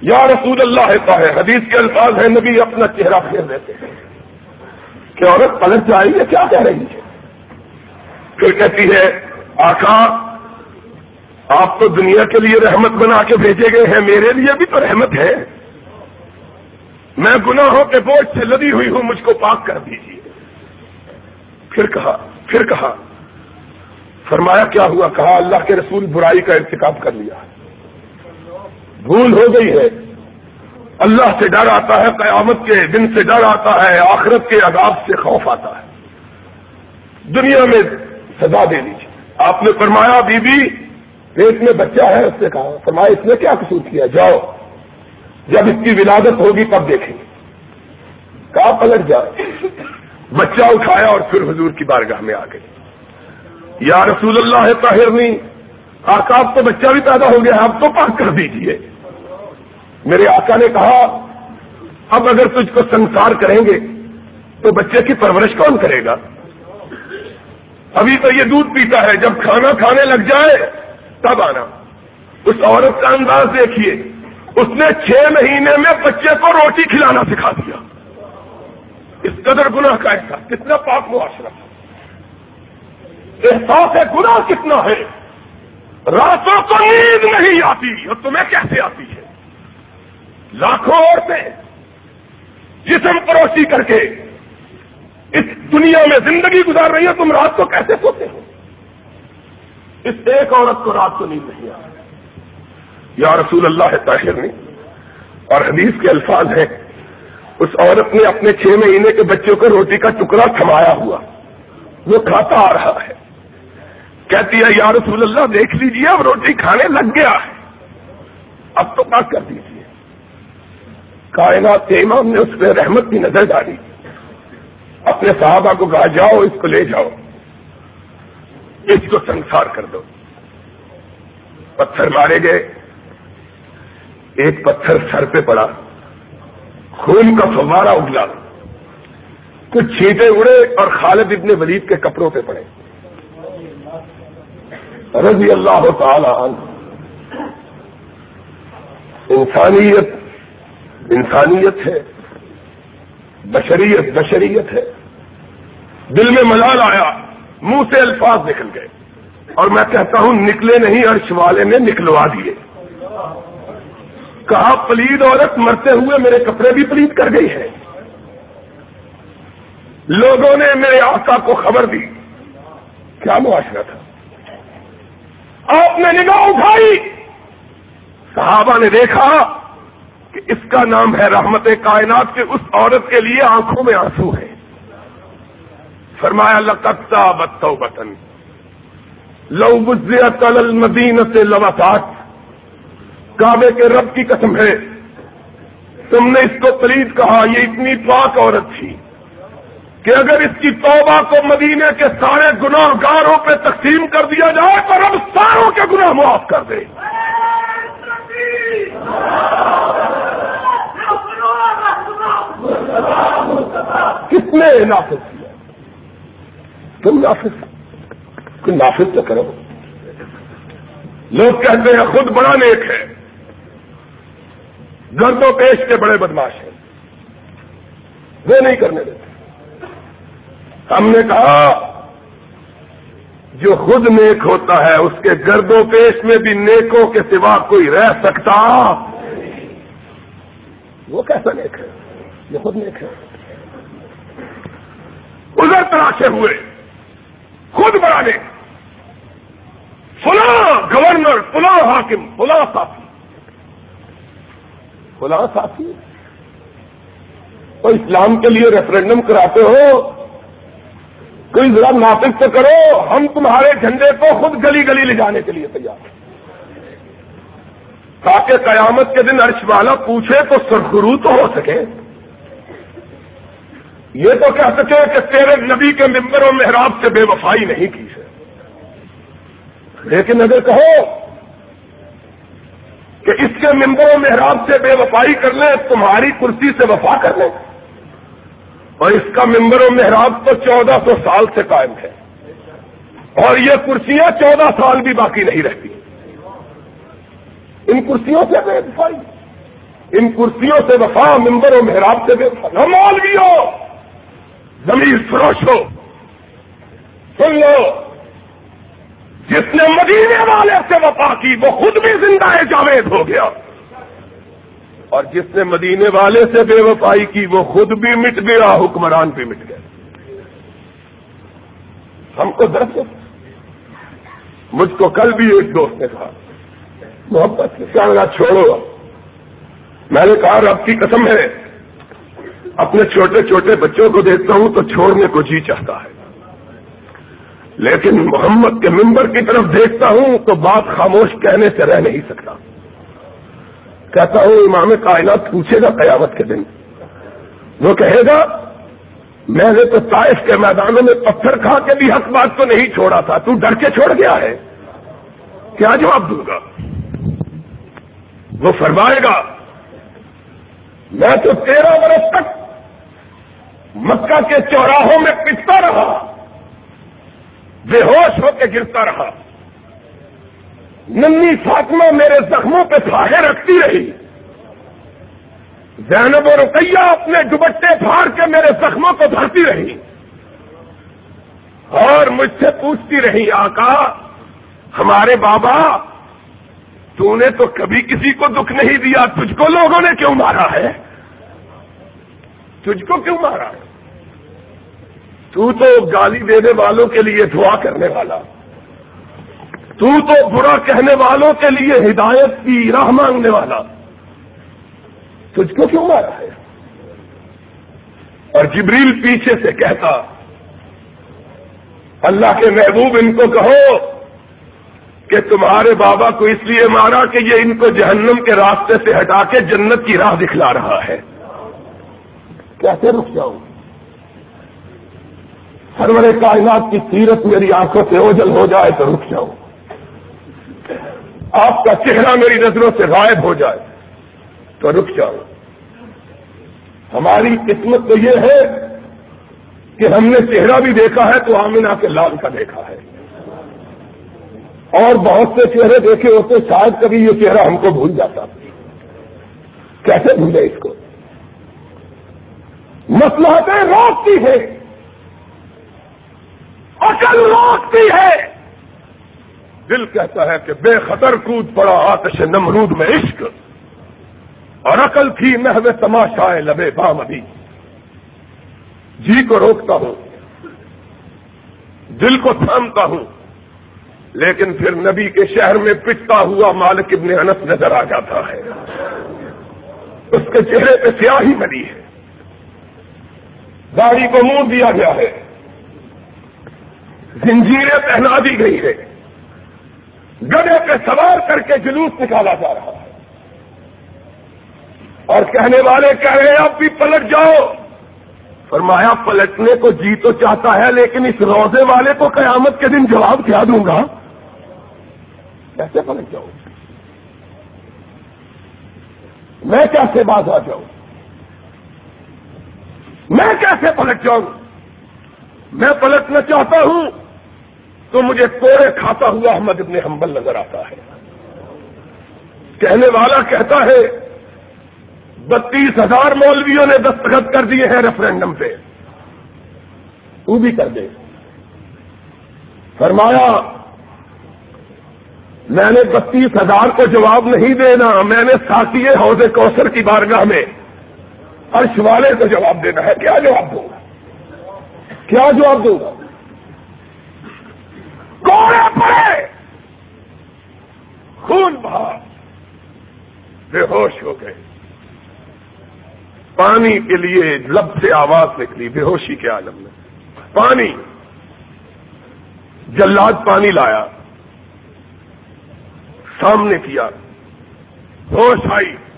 یا رسول اللہ ہے طاہر۔ حدیث کے الفاظ ہیں، نبی اپنا چہرہ پھیر دیتے ہیں۔ کہ عورت پلٹ جائے گی کیا کہہ رہی ہے؟ پھر کہتی ہے، آقا، آپ تو دنیا کے لیے رحمت بنا کے بھیجے گئے ہیں، میرے لیے بھی تو رحمت ہے۔ میں گناہوں کے بوجھ سے لدی ہوئی ہوں، مجھ کو پاک کر دیجیے۔ پھر کہا پھر کہا، فرمایا، کیا ہوا؟ کہا، اللہ کے رسول برائی کا ارتکاب کر لیا۔ بھول ہو گئی ہے۔ اللہ سے ڈر آتا ہے، قیامت کے دن سے ڈر آتا ہے، آخرت کے عذاب سے خوف آتا ہے۔ دنیا میں سزا دے دیجیے آپ نے فرمایا، بی بی، پیٹ میں بچہ ہے، اس سے کہا۔ فرمایا، اس نے کیا قصور کیا؟ جاؤ۔ جب اس کی ولادت ہوگی تب دیکھیں گے۔ کہا، پلٹ جائے بچہ اٹھایا اور پھر حضور کی بارگاہ میں آ گئی یا رسول اللہ ہے طاہر نہیں، آقا، اب تو بچہ بھی پیدا ہو گیا اب تو پاک کر دیجیے میرے آقا نے کہا، اب اگر تجھ کو سنسار کریں گے، تو بچے کی پرورش کون کرے گا؟ ابھی تو یہ دودھ پیتا ہے، جب کھانا کھانے لگ جائے، تب آنا۔ اس عورت کا انداز دیکھیے، اس نے چھ مہینے میں بچے کو روٹی کھلانا سکھا دیا۔ اس قدر گناہ کا احساس، کتنا پاک معاشرہ احساس ہے، گناہ کتنا ہے۔ راتوں کو نیند نہیں آتی، اور تمہیں کیسے آتی ہے؟ لاکھوں عورتیں جسم پروسی کر کے اس دنیا میں زندگی گزار رہی ہے، تم رات کو کیسے سوتے ہو؟ اس ایک عورت کو رات کو نیند نہیں آ یا رسول اللہ، طاہر نے اور حدیث کے الفاظ ہیں، اس عورت نے اپنے چھ مہینے کے بچوں کو روٹی کا ٹکڑا تھمایا ہوا۔ وہ کھاتا آ رہا ہے۔ کہتی ہے، یا رسول اللہ، دیکھ لیجیے اب روٹی کھانے لگ گیا ہے۔ اب تو بات کر دیجیے کائنات کے امام نے اس پہ رحمت کی نظر ڈالی۔ اپنے صحابہ کو کہا، جاؤ، اس کو لے جاؤ۔ اس کو سنسار کر دو۔ پتھر مارے گئے۔ ایک پتھر سر پہ پڑا۔ خون کا فوارہ اگلا۔ کچھ چھینٹے اڑے اور خالد ابن ولید کے کپڑوں پہ پڑے۔ رضی اللہ تعالی عنہ۔ انسانیت انسانیت ہے۔ بشریت بشریت ہے۔ دل میں ملال آیا، منہ سے الفاظ نکل گئے۔ اور میں کہتا ہوں، نکلے نہیں، عرش والے نے نکلوا دیے۔ کہا، پلید عورت مرتے ہوئے میرے کپڑے بھی پلید کر گئی ہے۔ لوگوں نے میرے آقا کو خبر دی۔ کیا معاشرہ تھا؟ آپ نے نگاہ اٹھائی۔ صحابہ نے دیکھا کہ اس کا نام ہے رحمت کائنات کے اس عورت کے لیے آنکھوں میں آنسو ہے۔ فرمایا لکتا بتو بتن لو بزیا تل مدین سے لواسات کعبے کے رب کی قسم ہے، تم نے اس کو پلیت کہا، یہ اتنی پاک عورت تھی کہ اگر اس کی توبہ کو مدینے کے سارے گناہ گاروں پہ تقسیم کر دیا جائے، تو رب ساروں کے گناہ معاف کر دے. کس نے نافذ کیا تم نافذ۔ تم نافذ تو کرو۔ لوگ کہتے ہیں خود بڑا نیک ہے۔ گرد و پیش کے بڑے بدماش ہیں۔ وہ نہیں کرنے دیتے۔ ہم نے کہا، جو خود نیک ہوتا ہے، اس کے گرد و پیش میں بھی نیکوں کے سوا کوئی رہ سکتا۔ وہ کیسا نیک ہے؟ یہ خود نیک ہے۔ ادھر تراشے ہوئے۔ خود بڑا نیک فلاں گورنر، فلاں حاکم، فلاں ساتھی۔ فلاں ساتھی؟ تو اسلام کے لیے ریفرنڈم کراتے ہو، کوئی ذرا نافذ تو کرو، ہم تمہارے جھنڈے کو خود گلی گلی لے جانے کے لیے تیار ہیں۔ تاکہ قیامت کے دن عرش والا پوچھے تو سرخرو تو ہو سکے۔ یہ تو کہہ سکے کہ تیرے نبی کے ممبر و محراب سے بے وفائی نہیں کی ہے۔ لیکن اگر کہو کہ اس کے ممبر و محراب سے بے وفائی کر لیں، تمہاری کرسی سے وفا کر لیں۔ اور اس کا ممبر و محراب تو چودہ سو سال سے قائم ہے۔ اور یہ کرسیاں چودہ سال بھی باقی نہیں رہتی۔ ان کرسیوں سے بے وفائی۔ ان کرسیوں سے وفا، ممبر و محراب سے بے وفا مال بھی ہو زمین فروش ہو سن لو۔ جس نے مدینے والے سے وفا کی، وہ خود بھی زندہ جاوید ہو گیا۔ اور جس نے مدینے والے سے بے وفائی کی، وہ خود بھی مٹ گیا، حکمران بھی مٹ گئے۔ ہم کو درد مجھ کو کل بھی ایک دوست نے کہا، محبت سے کیا چھوڑو۔ میں نے کہا، رب کی قسم ہے اپنے چھوٹے چھوٹے بچوں کو دیکھتا ہوں تو چھوڑنے کو جی چاہتا ہے۔ لیکن محمد کے ممبر کی طرف دیکھتا ہوں تو بات خاموش کہنے سے رہ نہیں سکتا۔ کہتا ہوں امام کائنات پوچھے گا قیامت کے دن۔ وہ کہے گا، میں نے تو طائف کے میدانوں میں پتھر کھا کے بھی حق بات تو نہیں چھوڑا تھا، تو ڈر کے چھوڑ گیا ہے۔ کیا جواب دوں گا؟ وہ فرمائے گا، میں تو تیرہ برس تک مکہ کے چوراہوں میں پٹتا رہا۔ بے ہوش ہو کے گرتا رہا۔ ننی فاطمہ میرے زخموں پہ پھاڑے رکھتی رہی۔ زینب و رقیہ اپنے دوبٹے پھاڑ کے میرے زخموں کو بھرتی رہی۔ اور مجھ سے پوچھتی رہی، آقا، ہمارے بابا، تو نے تو کبھی کسی کو دکھ نہیں دیا، تجھ کو لوگوں نے کیوں مارا ہے؟ تجھ کو کیوں مارا؟ ہے تو تو گالی دینے والوں کے لیے دعا کرنے والا۔ تو تو برا کہنے والوں کے لیے ہدایت کی راہ مانگنے والا۔ تجھ کو کیوں مارا ہے؟ اور جبریل پیچھے سے کہتا، اللہ کے محبوب ان کو کہو کہ تمہارے بابا کو اس لیے مارا کہ یہ ان کو جہنم کے راستے سے ہٹا کے جنت کی راہ دکھلا رہا ہے۔ کیسے رک جاؤں؟ سرور کائنات کی سیرت میری آنکھوں سے اوجل ہو جائے تو رک جاؤں۔ آپ کا چہرہ میری نظروں سے غائب ہو جائے تو رک جاؤ ہماری قسمت تو یہ ہے کہ ہم نے چہرہ بھی دیکھا ہے تو آمینہ کے لال کا دیکھا ہے۔ اور بہت سے چہرے دیکھے ہوتے شاید کبھی یہ چہرہ ہم کو بھول جاتا۔ کیسے بھولے اس کو؟ مسلحتیں روکتی ہے عقل روکتی ہے۔ دل کہتا ہے کہ بے خطر کود پڑا آتش نمرود میں عشق۔ اور عقل تھی نحو تماشا لبے بام ابھی۔ جی کو روکتا ہوں۔ دل کو تھامتا ہوں۔ لیکن پھر نبی کے شہر میں پٹتا ہوا مالک ابن انس نظر آ جاتا ہے۔ اس کے چہرے پہ سیاہی بنی ہے۔ گاڑی کو منہ دیا گیا ہے۔ زنجیریں پہنا دی گئی ہے گڑے پہ سوار کر کے جلوس نکالا جا رہا ہے۔ اور کہنے والے کہہ رہے ہیں، اب بھی پلٹ جاؤ۔ فرمایا، پلٹنے کو جی تو چاہتا ہے، لیکن اس روزے والے کو قیامت کے دن جواب کیا دوں گا؟ کیسے پلٹ جاؤں میں کیسے باز آ جاؤں؟ میں کیسے پلٹ جاؤں؟ میں پلٹنا چاہتا ہوں تو مجھے کوڑے کھاتا ہوا احمد ابن حنبل نظر آتا ہے۔ کہنے والا کہتا ہے، بتیس ہزار مولویوں نے دستخط کر دیے ہیں ریفرینڈم پہ۔ تو بھی کر دے۔ فرمایا، میں نے بتیس ہزار کو جواب نہیں دینا، میں نے ساتھی حوض کوثر کی بارگاہ میں ارش والے کو جواب دینا ہے، کیا جواب دوں؟ گا کیا جواب دوں؟ گا کوڑے پڑے خون بہا۔ بے ہوش ہو گئے۔ پانی کے لیے لب سے آواز نکلی، بے ہوشی کے عالم میں پانی۔ جلاد پانی لایا۔ سامنے کیا۔ ہوش آئی۔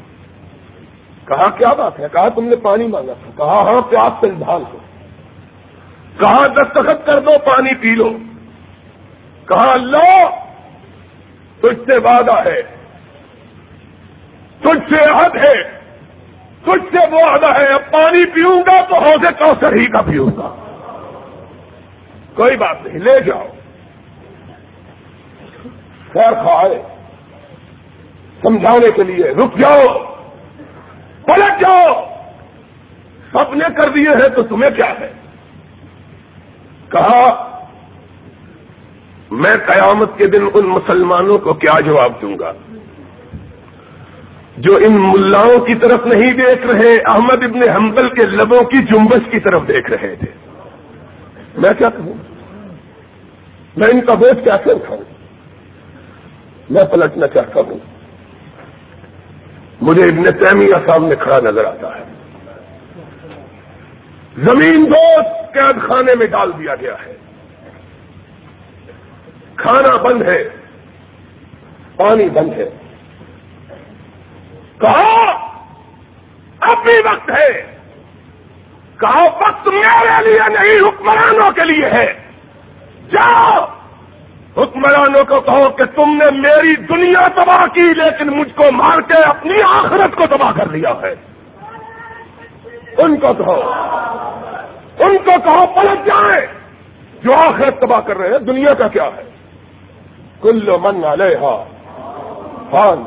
کہا کیا بات ہے؟ کہا تم نے پانی مانگا تھا۔ کہا ہاں پیاس سے ڈھال کو کہا دستخط کر دو، پانی پی لو۔ کہا اللہ، تجھ سے وعدہ ہے۔ تجھ سے عہد ہے۔ تجھ سے وہ وعدہ ہے۔ اب پانی پیوں گا تو حوضے کوثر ہی کا پیوں گا۔ کوئی بات نہیں، لے جاؤ۔ خیر کھائے سمجھانے کے لیے رک جاؤ۔ پلٹ جاؤ سب نے کر دیے ہیں تو تمہیں کیا ہے؟ کہا، میں قیامت کے دن ان مسلمانوں کو کیا جواب دوں گا؟ جو ان ملاؤں کی طرف نہیں دیکھ رہے، احمد ابن حنبل کے لبوں کی جنبش کی طرف دیکھ رہے تھے۔ میں کیا کہوں؟ میں ان کا بوجھ کیسے اٹھاؤں میں پلٹنا چاہتا ہوں۔ مجھے ابن تیمیہ سامنے کھڑا نظر آتا ہے۔ زمین دوست قید خانے میں ڈال دیا گیا ہے۔ کھانا بند ہے۔ پانی بند ہے۔ کہا اب بھی وقت ہے۔ کہا، وقت میرے لیے نہیں، حکمرانوں کے لیے ہے۔ جاؤ۔ حکمرانوں کو کہو کہ تم نے میری دنیا تباہ کی، لیکن مجھ کو مار کے اپنی آخرت کو تباہ کر لیا ہے۔ ان کو کہو، ان کو کہو، پلٹ جائیں۔ جو آخرت تباہ کر رہے ہیں، دنیا کا کیا ہے؟ کل من علیہ فان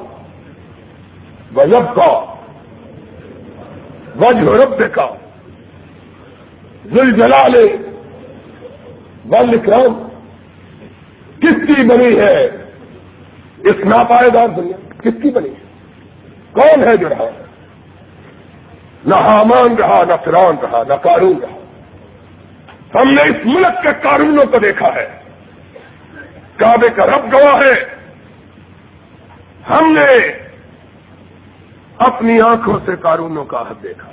وجب کا وجہ رب کا دل جلا لے بل کس کی بنی ہے اس ناپائیدار دنیا کس کی بنی ہے؟ کون ہے جو رہا؟ نہ حامان رہا، نہ فران رہا، نہ قارون رہا۔ ہم نے اس ملک کے قانونوں کو دیکھا ہے۔ کعبے کا رب گواہ ہے۔ ہم نے اپنی آنکھوں سے قانونوں کا حد دیکھا۔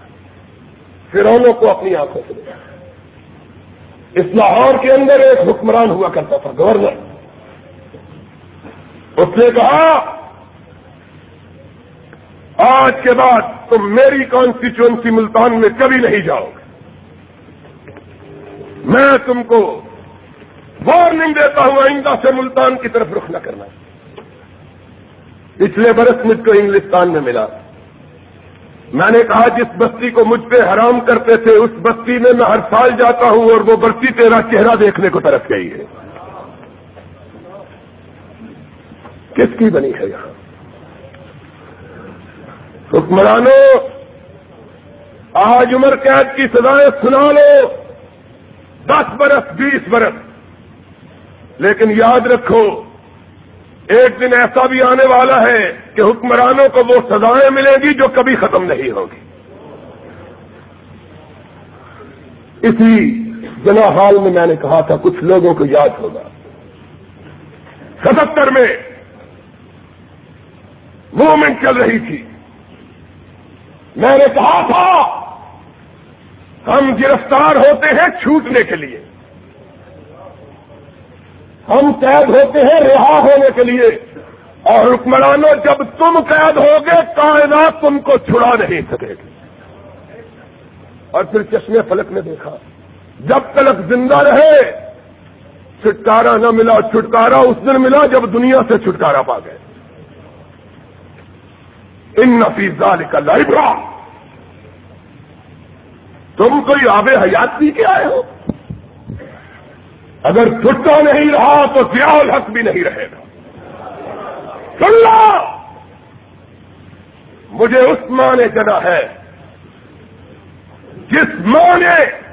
فرونوں کو اپنی آنکھوں سے دیکھا۔ اس لاہور کے اندر ایک حکمران ہوا کرتا تھا، گورنر۔ اس نے کہا، آج کے بعد تم میری کانسٹیچوئنسی ملتان میں کبھی نہیں جاؤ گے۔ میں تم کو وارننگ دیتا ہوں، آئندہ سے ملتان کی طرف رخ نہ کرنا۔ پچھلے برس مجھ کو انگلستان میں ملا۔ میں نے کہا، جس بستی کو مجھ پہ حرام کرتے تھے، اس بستی میں میں ہر سال جاتا ہوں اور وہ بستی تیرا چہرہ دیکھنے کو طرف گئی ہے۔ کس کی بنی ہے یہاں؟ حکمرانوں، آج عمر قید کی سزائیں سنا لو، دس برس، بیس برس۔ لیکن یاد رکھو، ایک دن ایسا بھی آنے والا ہے کہ حکمرانوں کو وہ سزائیں ملیں گی جو کبھی ختم نہیں ہوگی۔ اسی جنا حال میں میں نے کہا تھا، کچھ لوگوں کو یاد ہوگا۔ ستہتر میں موومنٹ چل رہی تھی۔ میں نے کہا تھا، ہم گرفتار ہوتے ہیں چھوٹنے کے لیے۔ ہم قید ہوتے ہیں رہا ہونے کے لیے۔ اور حکمرانوں، جب تم قید ہوگے، کائنات تم کو چھڑا نہیں سکے گی۔ اور پھر چشمے فلک نے دیکھا؟ جب تلک زندہ رہے، چھٹکارا نہ ملا، چھٹکارا اس دن ملا جب دنیا سے چھٹکارا پا گئے۔ ان نفیزہ نکل لائبرا تم کوئی آب حیات پی کے آئے ہو۔ اگر چھٹا نہیں رہا تو ضیاء الحق بھی نہیں رہے گا۔ سن لو مجھے اس ماں نے جنا ہے۔ جس ماں نے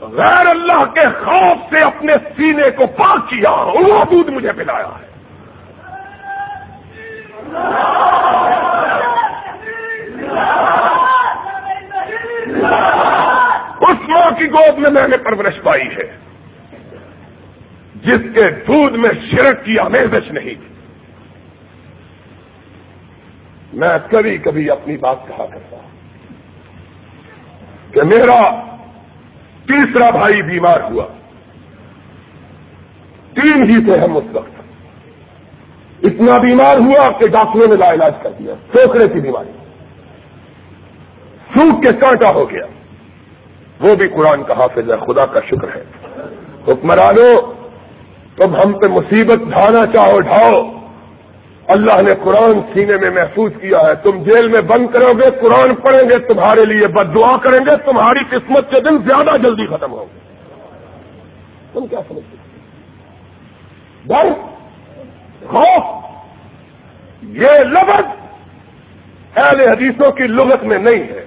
غیر اللہ کے خوف سے اپنے سینے کو پاک کیا وہ دودھ مجھے پلایا ہے۔ اس ماں کی گود میں میں نے پرورش پائی ہے، جس کے دودھ میں شرک کی آمیزش نہیں تھی۔ میں کبھی کبھی اپنی بات کہا کرتا ہوں کہ میرا تیسرا بھائی بیمار ہوا۔ تین ہی تھے ہم اس وقت۔ اتنا بیمار ہوا کہ ڈاکٹروں نے لا علاج کر دیا سوکھڑے کی بیماری۔ سوکھ کے کانٹا ہو گیا۔ وہ بھی قرآن کا حافظ ہے، خدا کا شکر ہے۔ حکمرانوں تم ہم پہ مصیبت ڈھانا چاہو، ڈھاؤ۔ اللہ نے قرآن سینے میں محفوظ کیا ہے۔ تم جیل میں بند کرو گے، قرآن پڑھیں گے، تمہارے لیے بد دعا کریں گے، تمہاری قسمت کے دن زیادہ جلدی ختم ہوں گے۔ تم کیا سمجھتے؟ ڈر، خوف یہ لفظ اہل حدیثوں کی لغت میں نہیں ہے۔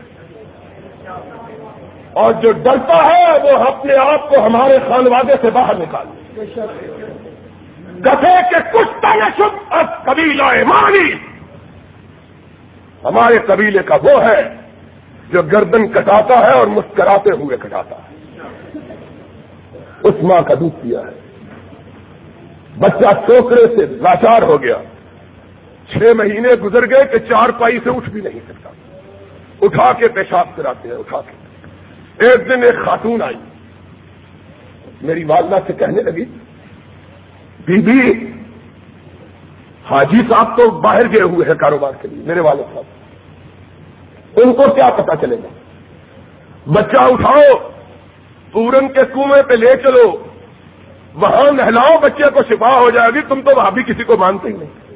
اور جو ڈرتا ہے وہ اپنے آپ کو ہمارے خانوادے سے باہر نکال گفے کے کچھ شد اب قبیلہ مانی ہمارے قبیلے کا وہ ہے جو گردن کٹاتا ہے اور مسکراتے ہوئے کٹاتا ہے۔ اس ماں کا دودھ پیا ہے۔ بچہ چوکڑے سے لاچار ہو گیا۔ چھ مہینے گزر گئے کہ چار پائی سے اٹھ بھی نہیں سکتا۔ اٹھا کے پیشاب کراتے ہیں، اٹھا کے۔ ایک دن ایک خاتون آئی۔ میری والدہ سے کہنے لگی بی بی حاجی صاحب تو باہر گئے ہوئے ہیں کاروبار کے لیے، میرے والد صاحب۔ ان کو کیا پتا چلے گا؟ بچہ اٹھاؤ، پورن کے کنویں پہ لے چلو۔ وہاں نہلاؤ، بچے کو شفا ہو جائے گی۔ تم تو وہاں بھی کسی کو مانتے ہی نہیں۔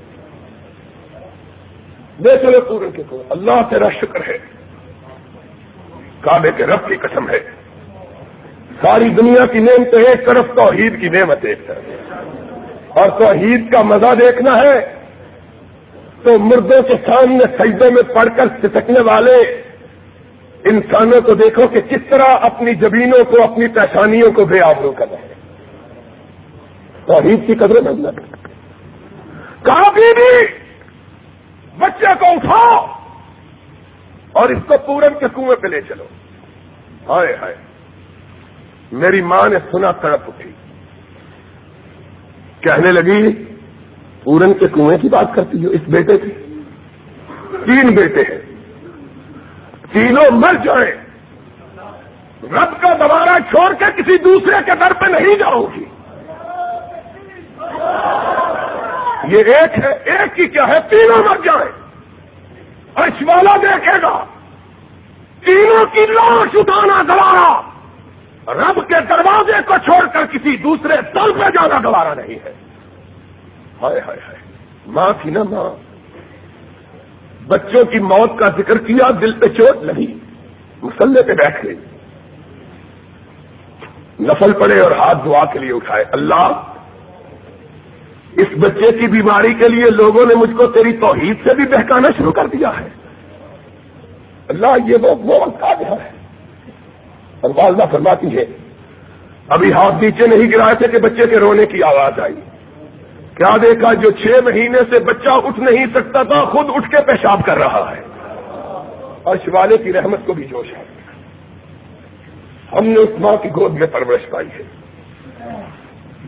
لے چلو پورن کے کنویں اللہ تیرا شکر ہے۔ کعبے کے رب کی قسم ہے۔ ساری دنیا کی نعمت ایک طرف توحید کی نعمت ایک طرف اور توحید کا مزہ دیکھنا ہے تو مردوں کے سامنے سجدے میں پڑھ کر سسکنے والے انسانوں کو دیکھو کہ کس طرح اپنی زمینوں کو، اپنی پیشانیوں کو بے آبرو کر رہے ہیں۔ توحید کی قدر بدلا کہاں بھی بچے کو اٹھاؤ اور اس کو پورن کے کنویں پہ لے چلو۔ ہائے ہائے۔ میری ماں نے سنا تڑپ اٹھی۔ کہنے لگی، پورن کے کنویں کی بات کرتی ہو، اس بیٹے کی۔ تین بیٹے ہیں۔ تینوں مر جائیں۔ رب کا دوبارہ چھوڑ کے کسی دوسرے کے در پہ نہیں جاؤ گی۔ یہ ایک ہے، ایک کی کیا ہے؟ تینوں مر جائیں۔ والا دیکھے گا۔ تینوں کی لاش اٹھانا گوارا۔ رب کے دروازے کو چھوڑ کر کسی دوسرے دل پہ جانا گوارا نہیں ہے۔ ہائے ہائے ہائے۔ ماں تھی نا ماں۔ بچوں کی موت کا ذکر کیا دل پہ چوٹ نہیں۔ مسلے پہ بیٹھ گئی نفل پڑے اور ہاتھ دعا کے لیے اٹھائے۔ اللہ اس بچے کی بیماری کے لیے لوگوں نے مجھ کو تیری توحید سے بھی بہکانا شروع کر دیا ہے۔ اللہ یہ وہ وقت آ گیا ہے۔ اور والدہ فرماتی ہے، ابھی ہاتھ نیچے نہیں گرائے تھے کہ بچے کے رونے کی آواز آئی۔ کیا دیکھا جو چھ مہینے سے بچہ اٹھ نہیں سکتا تھا، خود اٹھ کے پیشاب کر رہا ہے۔ اور شوالے کی رحمت کو بھی جوش ہے۔ ہم نے اس ماں کی گود میں پرورش پائی ہے۔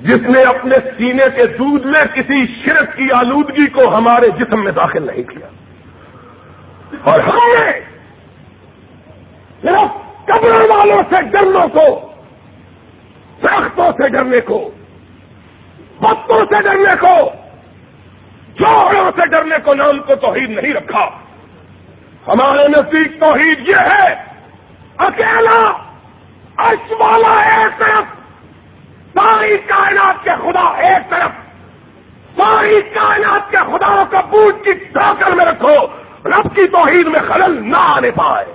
جس نے اپنے سینے کے دودھ میں کسی شرک کی آلودگی کو ہمارے جسم میں داخل نہیں کیا۔ اور ہم نے صرف قبر والوں سے ڈرنے کو، درختوں سے ڈرنے کو پتوں سے ڈرنے کو، جوڑوں سے ڈرنے کو نام کو توحید نہیں رکھا۔ ہمارے نزدیک توحید یہ ہے، اکیلا اش والا ایک طرف ساری کائنات کے خدا ایک طرف، ساری کائنات کے خداؤں کا بوٹ کی ڈاکر میں رکھو، رب کی توحید میں خلل نہ آنے پائے۔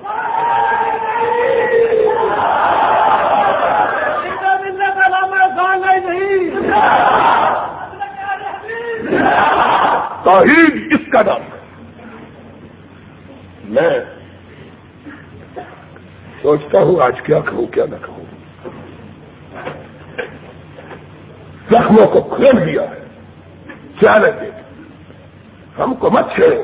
توحید اس کا نام ہے۔ میں سوچتا ہوں آج کیا کہوں، کیا نہ کہوں۔ زخموں کو کھول دیا ہے۔ چیلنج ہم کو مت چھیڑو۔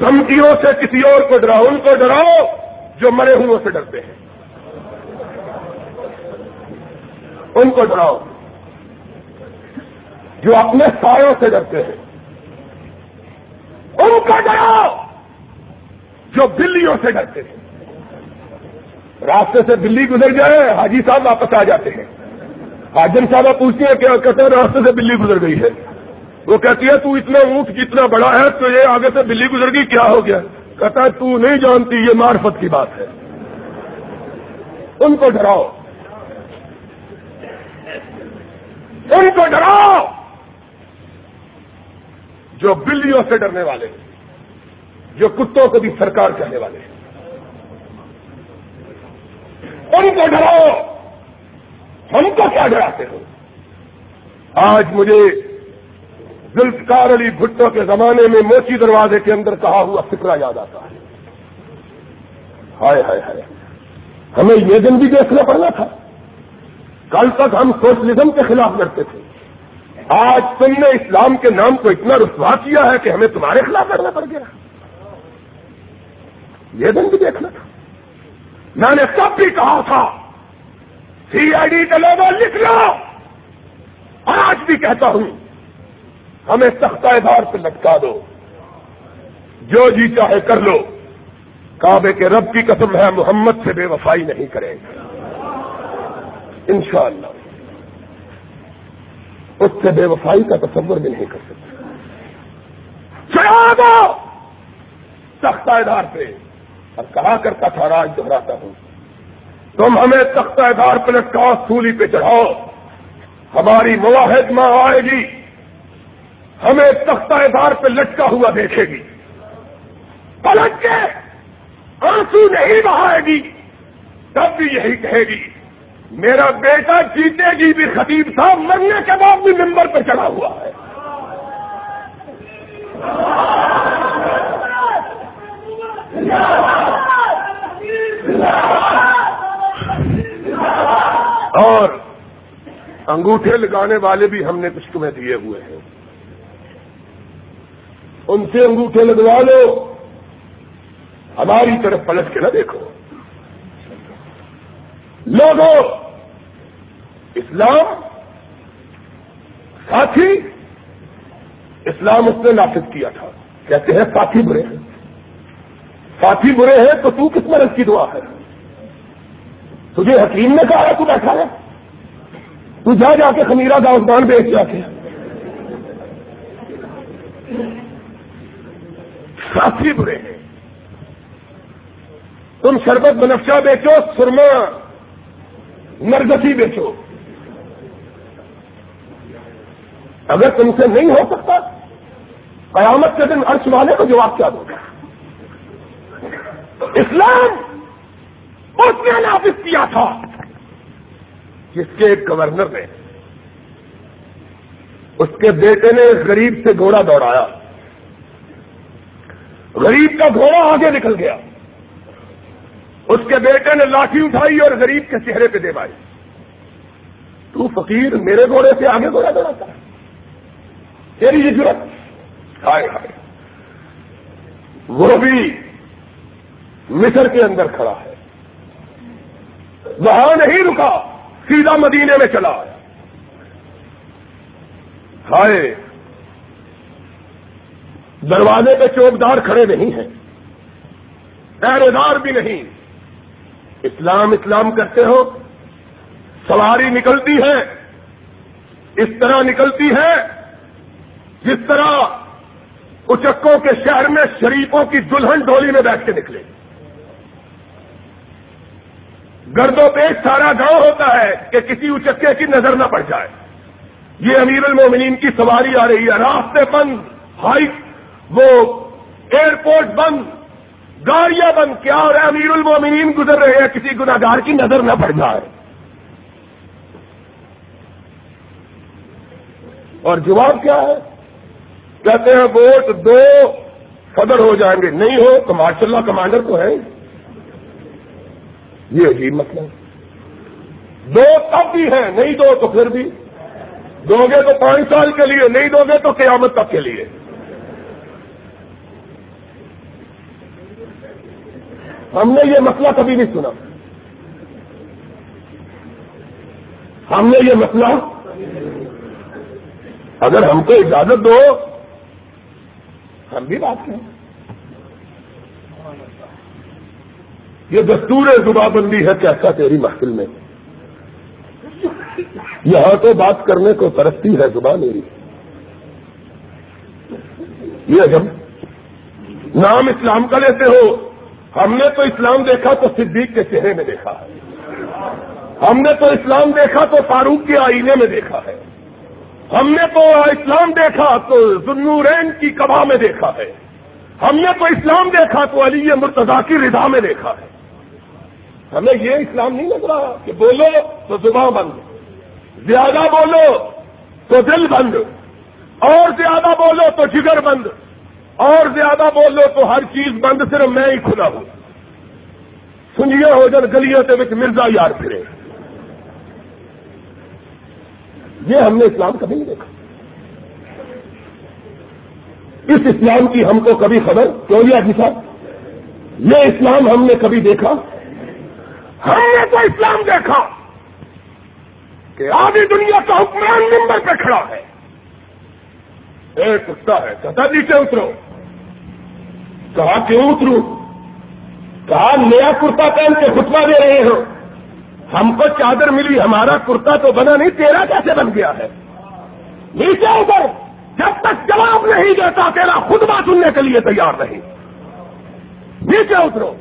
دھمکیوں سے کسی اور کو ڈراؤ، ان کو ڈراؤ جو مرے ہوئے سے ڈرتے ہیں۔ ان کو ڈراؤ جو اپنے سایوں سے ڈرتے ہیں۔ ان کو ڈراؤ جو بلیوں سے ڈرتے ہیں۔ راستے سے بلی گزر جائے، حاجی صاحب واپس آ جاتے ہیں۔ حاجن صاحب پوچھتے ہیں کیا کہتے ہیں راستے سے بلی گزر گئی ہے۔ وہ کہتی ہے، تو اتنا اونٹ جتنا بڑا ہے، تو یہ آگے سے بلی گزر گئی، کیا ہو گیا؟ کہتا ہے، تو نہیں جانتی، یہ معرفت کی بات ہے۔ ان کو ڈراؤ۔ ان کو ڈراؤ! جو بلیوں سے ڈرنے والے ہیں، جو کتوں کو بھی سرکار کہنے والے ہیں۔ ان کو ڈراؤ! ہم کو کیا ڈراتے ہو؟ آج مجھے ذوالفقار علی بھٹو کے زمانے میں موچی دروازے کے اندر کہا ہوا فکرا یاد آتا ہے۔ ہائے ہائے ہائے۔ ہمیں یہ دن بھی دیکھنا پڑنا تھا۔ کل تک ہم سوشلزم کے خلاف لڑتے تھے۔ آج تم نے اسلام کے نام کو اتنا رسوا کیا ہے کہ ہمیں تمہارے خلاف لڑنا پڑ گیا۔ یہ دن بھی دیکھنا تھا۔ میں نے سب بھی کہا تھا سی آئی ڈی کے لوگوں لکھ لو۔ آج بھی کہتا ہوں، ہمیں سختہ دار پہ لٹکا دو۔ جو جی چاہے کر لو۔ کعبے کے رب کی قسم ہے، محمد سے بے وفائی نہیں کریں گے۔ انشاءاللہ۔ اس سے بے وفائی کا تصور بھی نہیں کر سکتے۔ چڑھا دو۔ سخت ادار پہ اور کہا کرتا تھا، راج دہراتا ہوں۔ تم ہمیں تخت ادار پہ سولی پہ چڑھاؤ۔ ہماری مواحد ماں آئے گی۔ ہمیں تخت ادار پہ لٹکا ہوا دیکھے گی۔ پلٹ کے آنسو نہیں بہائے گی۔ تب بھی یہی کہے گی، میرا بیٹا جیتے گی بھی خطیب صاحب مرنے کے بعد بھی ممبر پہ چڑھا ہوا ہے۔ اور انگوٹھے لگانے والے بھی ہم نے کچھ تمہیں دیے ہوئے ہیں۔ ان سے انگوٹھے لگوا لو۔ ہماری طرف پلٹ کے نہ دیکھو۔ لوگوں اسلام ساتھی، اسلام اس نے نافذ کیا تھا۔ کہتے ہیں ساتھی برے ہیں۔ ساتھی برے ہیں تو تو کس مرض کی دعا ہے؟ تجھے حکیم نے کہا تو بیٹھا ہے تو جا جا کے خمیرہ عثمان بیچ جا کے۔ ساتھی برے ہیں۔ تم شربت بنفشا بیچو، سرما نرگسی بیچو۔ اگر تم سے نہیں ہو سکتا، قیامت کے دن عرش والے کو جواب کیا دو گا اسلام اس نے نافذ کیا تھا۔ جس کے ایک گورنر نے اس کے بیٹے نے غریب سے گھوڑا دوڑایا۔ غریب کا گھوڑا آگے نکل گیا۔ اس کے بیٹے نے لاٹھی اٹھائی اور غریب کے چہرے پہ دے بائی تو فقیر میرے گھوڑے سے آگے گھوڑا دوڑاتا ہے۔ تیری یہ ضرورت ہائے ہائے۔ وہ بھی مصر کے اندر کھڑا ہے۔ وہاں نہیں رکا، سیدھا مدینے میں چلا آیا۔ ہائے، دروازے پہ چوکدار کھڑے نہیں ہیں۔ پہرے دار بھی نہیں۔ اسلام اسلام کرتے ہو، سواری نکلتی ہے۔ اس طرح نکلتی ہے، جس طرح اچکوں کے شہر میں شریفوں کی دلہن ڈولی میں بیٹھ کے نکلے۔ گرد و پیش سارا گاؤں ہوتا ہے کہ کسی اچکے کی نظر نہ پڑ جائے۔ یہ امیر المومنین کی سواری آ رہی ہے۔ راستے بند، ہائی، وہ ایئرپورٹ بند، گاڑیاں بند۔ کیا اور امیر المومنین گزر رہے ہیں؟ کسی گناگار کی نظر نہ پڑ جائے۔ اور جواب کیا ہے؟ کہتے ہیں ووٹ دو صدر ہو جائیں گے۔ نہیں ہو تو ماشاء اللہ کمانڈر تو ہے یہ عجیب مطلب مسئلہ دو تب بھی ہے نہیں دو تو پھر بھی۔ دو گے تو پانچ سال کے لیے، نہیں دو گے تو قیامت تک کے لیے۔ ہم نے یہ مسئلہ کبھی نہیں سنا۔ ہم نے یہ مسئلہ اگر ہم کو اجازت دو، ہم بھی بات کریں۔ یہ دستور زبا بندی ہے کیسا تیری محفل میں۔ یہاں تو بات کرنے کو ترستی ہے زبان میری۔ یہ جب نام اسلام کا لیتے ہو۔ ہم نے تو اسلام دیکھا تو صدیق کے چہرے میں دیکھا ہے۔ ہم نے تو اسلام دیکھا تو فاروق کے آئینے میں دیکھا ہے۔ ہم نے تو اسلام دیکھا تو ذنورین کی کبا میں دیکھا ہے۔ ہم نے تو اسلام دیکھا تو علی مرتضی کی رضا میں دیکھا ہے۔ ہمیں یہ اسلام نہیں لگ رہا کہ بولو تو زباں بند زیادہ بولو تو دل بند اور زیادہ بولو تو جگر بند اور زیادہ بولو تو ہر چیز بند، صرف میں ہی کھلا ہوں۔ سنجیا ہو جن گلیوں کے بچ مرزا یار پھرے۔ یہ ہم نے اسلام کبھی نہیں دیکھا۔ اس اسلام کی ہم کو کبھی خبر؟ کیوں لیا جی صاحب؟ یہ اسلام ہم نے کبھی دیکھا۔ ہم نے تو اسلام دیکھا کہ آدھی دنیا کا حکمران نمبر پہ کھڑا ہے۔ ایک کتا ہے، کہتا نیچے اترو۔ کہا، کیوں اترو؟ کہا، نیا کرتا پہن کے خطبہ دے رہے ہو۔ ہم کو چادر ملی، ہمارا کرتا تو بنا نہیں، تیرا کیسے بن گیا ہے؟ نیچے اتر۔ جب تک جواب نہیں دیتا، تیرا خطبہ سننے کے لیے تیار نہیں۔ نیچے اترو۔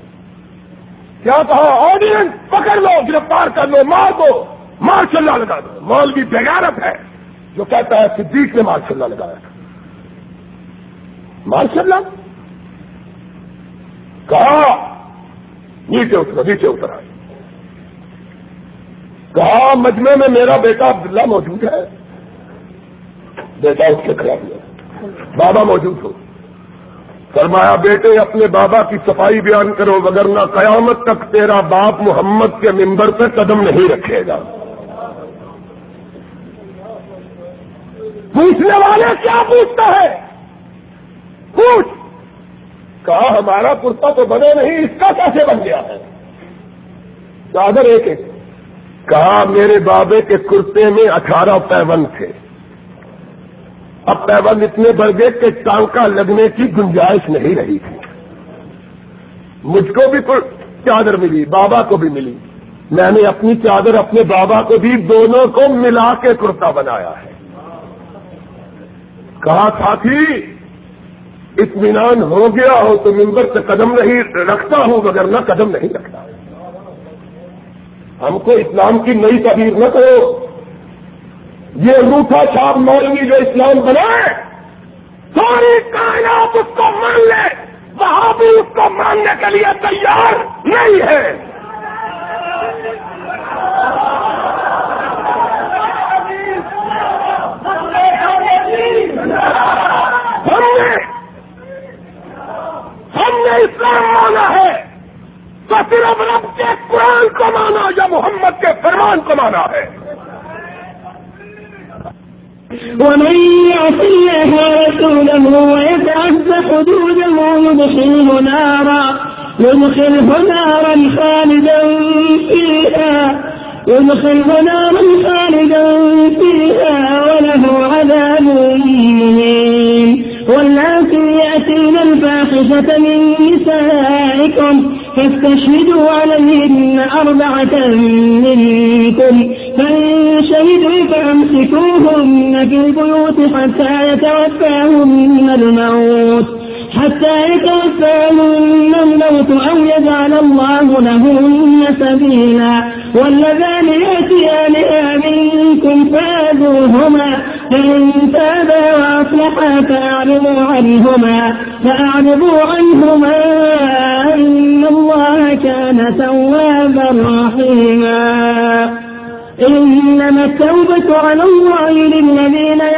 کیا کہا آڈینس پکڑ لو، گرفتار کر لو، مار دو مار چلا لگا دو۔ مولوی بغیرت ہے جو کہتا ہے صدیق نے مار چلا لگایا تھا۔ مار چلا کہا، نیچے اترو، نیچے اتر آئے کہا مجمے میں میرا بیٹا عبداللہ موجود ہے۔ بیٹا اس کے کھڑا ہوا بابا موجود ہو۔ فرمایا، بیٹے، اپنے بابا کی صفائی بیان کرو وگرنہ قیامت تک تیرا باپ محمد کے ممبر پہ قدم نہیں رکھے گا. پوچھنے والے کیا پوچھتا ہے؟ پوچھ! کہا، ہمارا کرتا تو بنے نہیں، اس کا کیسے بن گیا ہے؟ چادر ایک ایک، کہا، میرے بابے کے کرتے میں اٹھارہ پیون تھے۔ اب پیبند اتنے بڑھ گئے کہ ٹانکا لگنے کی گنجائش نہیں رہی تھی۔ مجھ کو بھی چادر ملی، بابا کو بھی ملی۔ میں نے اپنی چادر اپنے بابا کو بھی دونوں کو ملا کے کرتا بنایا ہے۔ کہا، ساتھی، اطمینان ہو گیا ہو تو ممبر سے قدم نہیں رکھتا ہوں، مگر نہ قدم نہیں رکھتا۔ ہم کو اسلام کی نئی تعبیر نہ کرو یہ انوٹھا چھاپ مولوی جو اسلام بنائے، ساری کائنات اس کو مان لے، وہاں بھی اس کو ماننے کے لیے تیار نہیں ہے۔ ہم نے ہم نے اسلام مانا ہے۔ تو صرف رب کے قرآن کو مانا یا محمد کے فرمان کو مانا ہے۔ ومن يعص الله ورسوله ويتعد حدوده يدخله نارا يدخله نارا خالدا فيها، يدخله نارا خالدا فيها وله عذاب مهين. واللاتي يأتين الفاحشة من نسائكم فاستشهدوا عليهن أربعة منكم، فإن شهدوا فأمسكوهن في البيوت حتى يتوفاهن الموت، حتى يتوفاهن الموت أو يجعل الله لهن سبيلا واللذان يأتيانها منكم فاذوهما فإن تابا وأصلحا فأعرضوا عنهما فأعرضوا عنهما إن الله كان توابا رحيما إنما التوبة على الله للذين يعلمون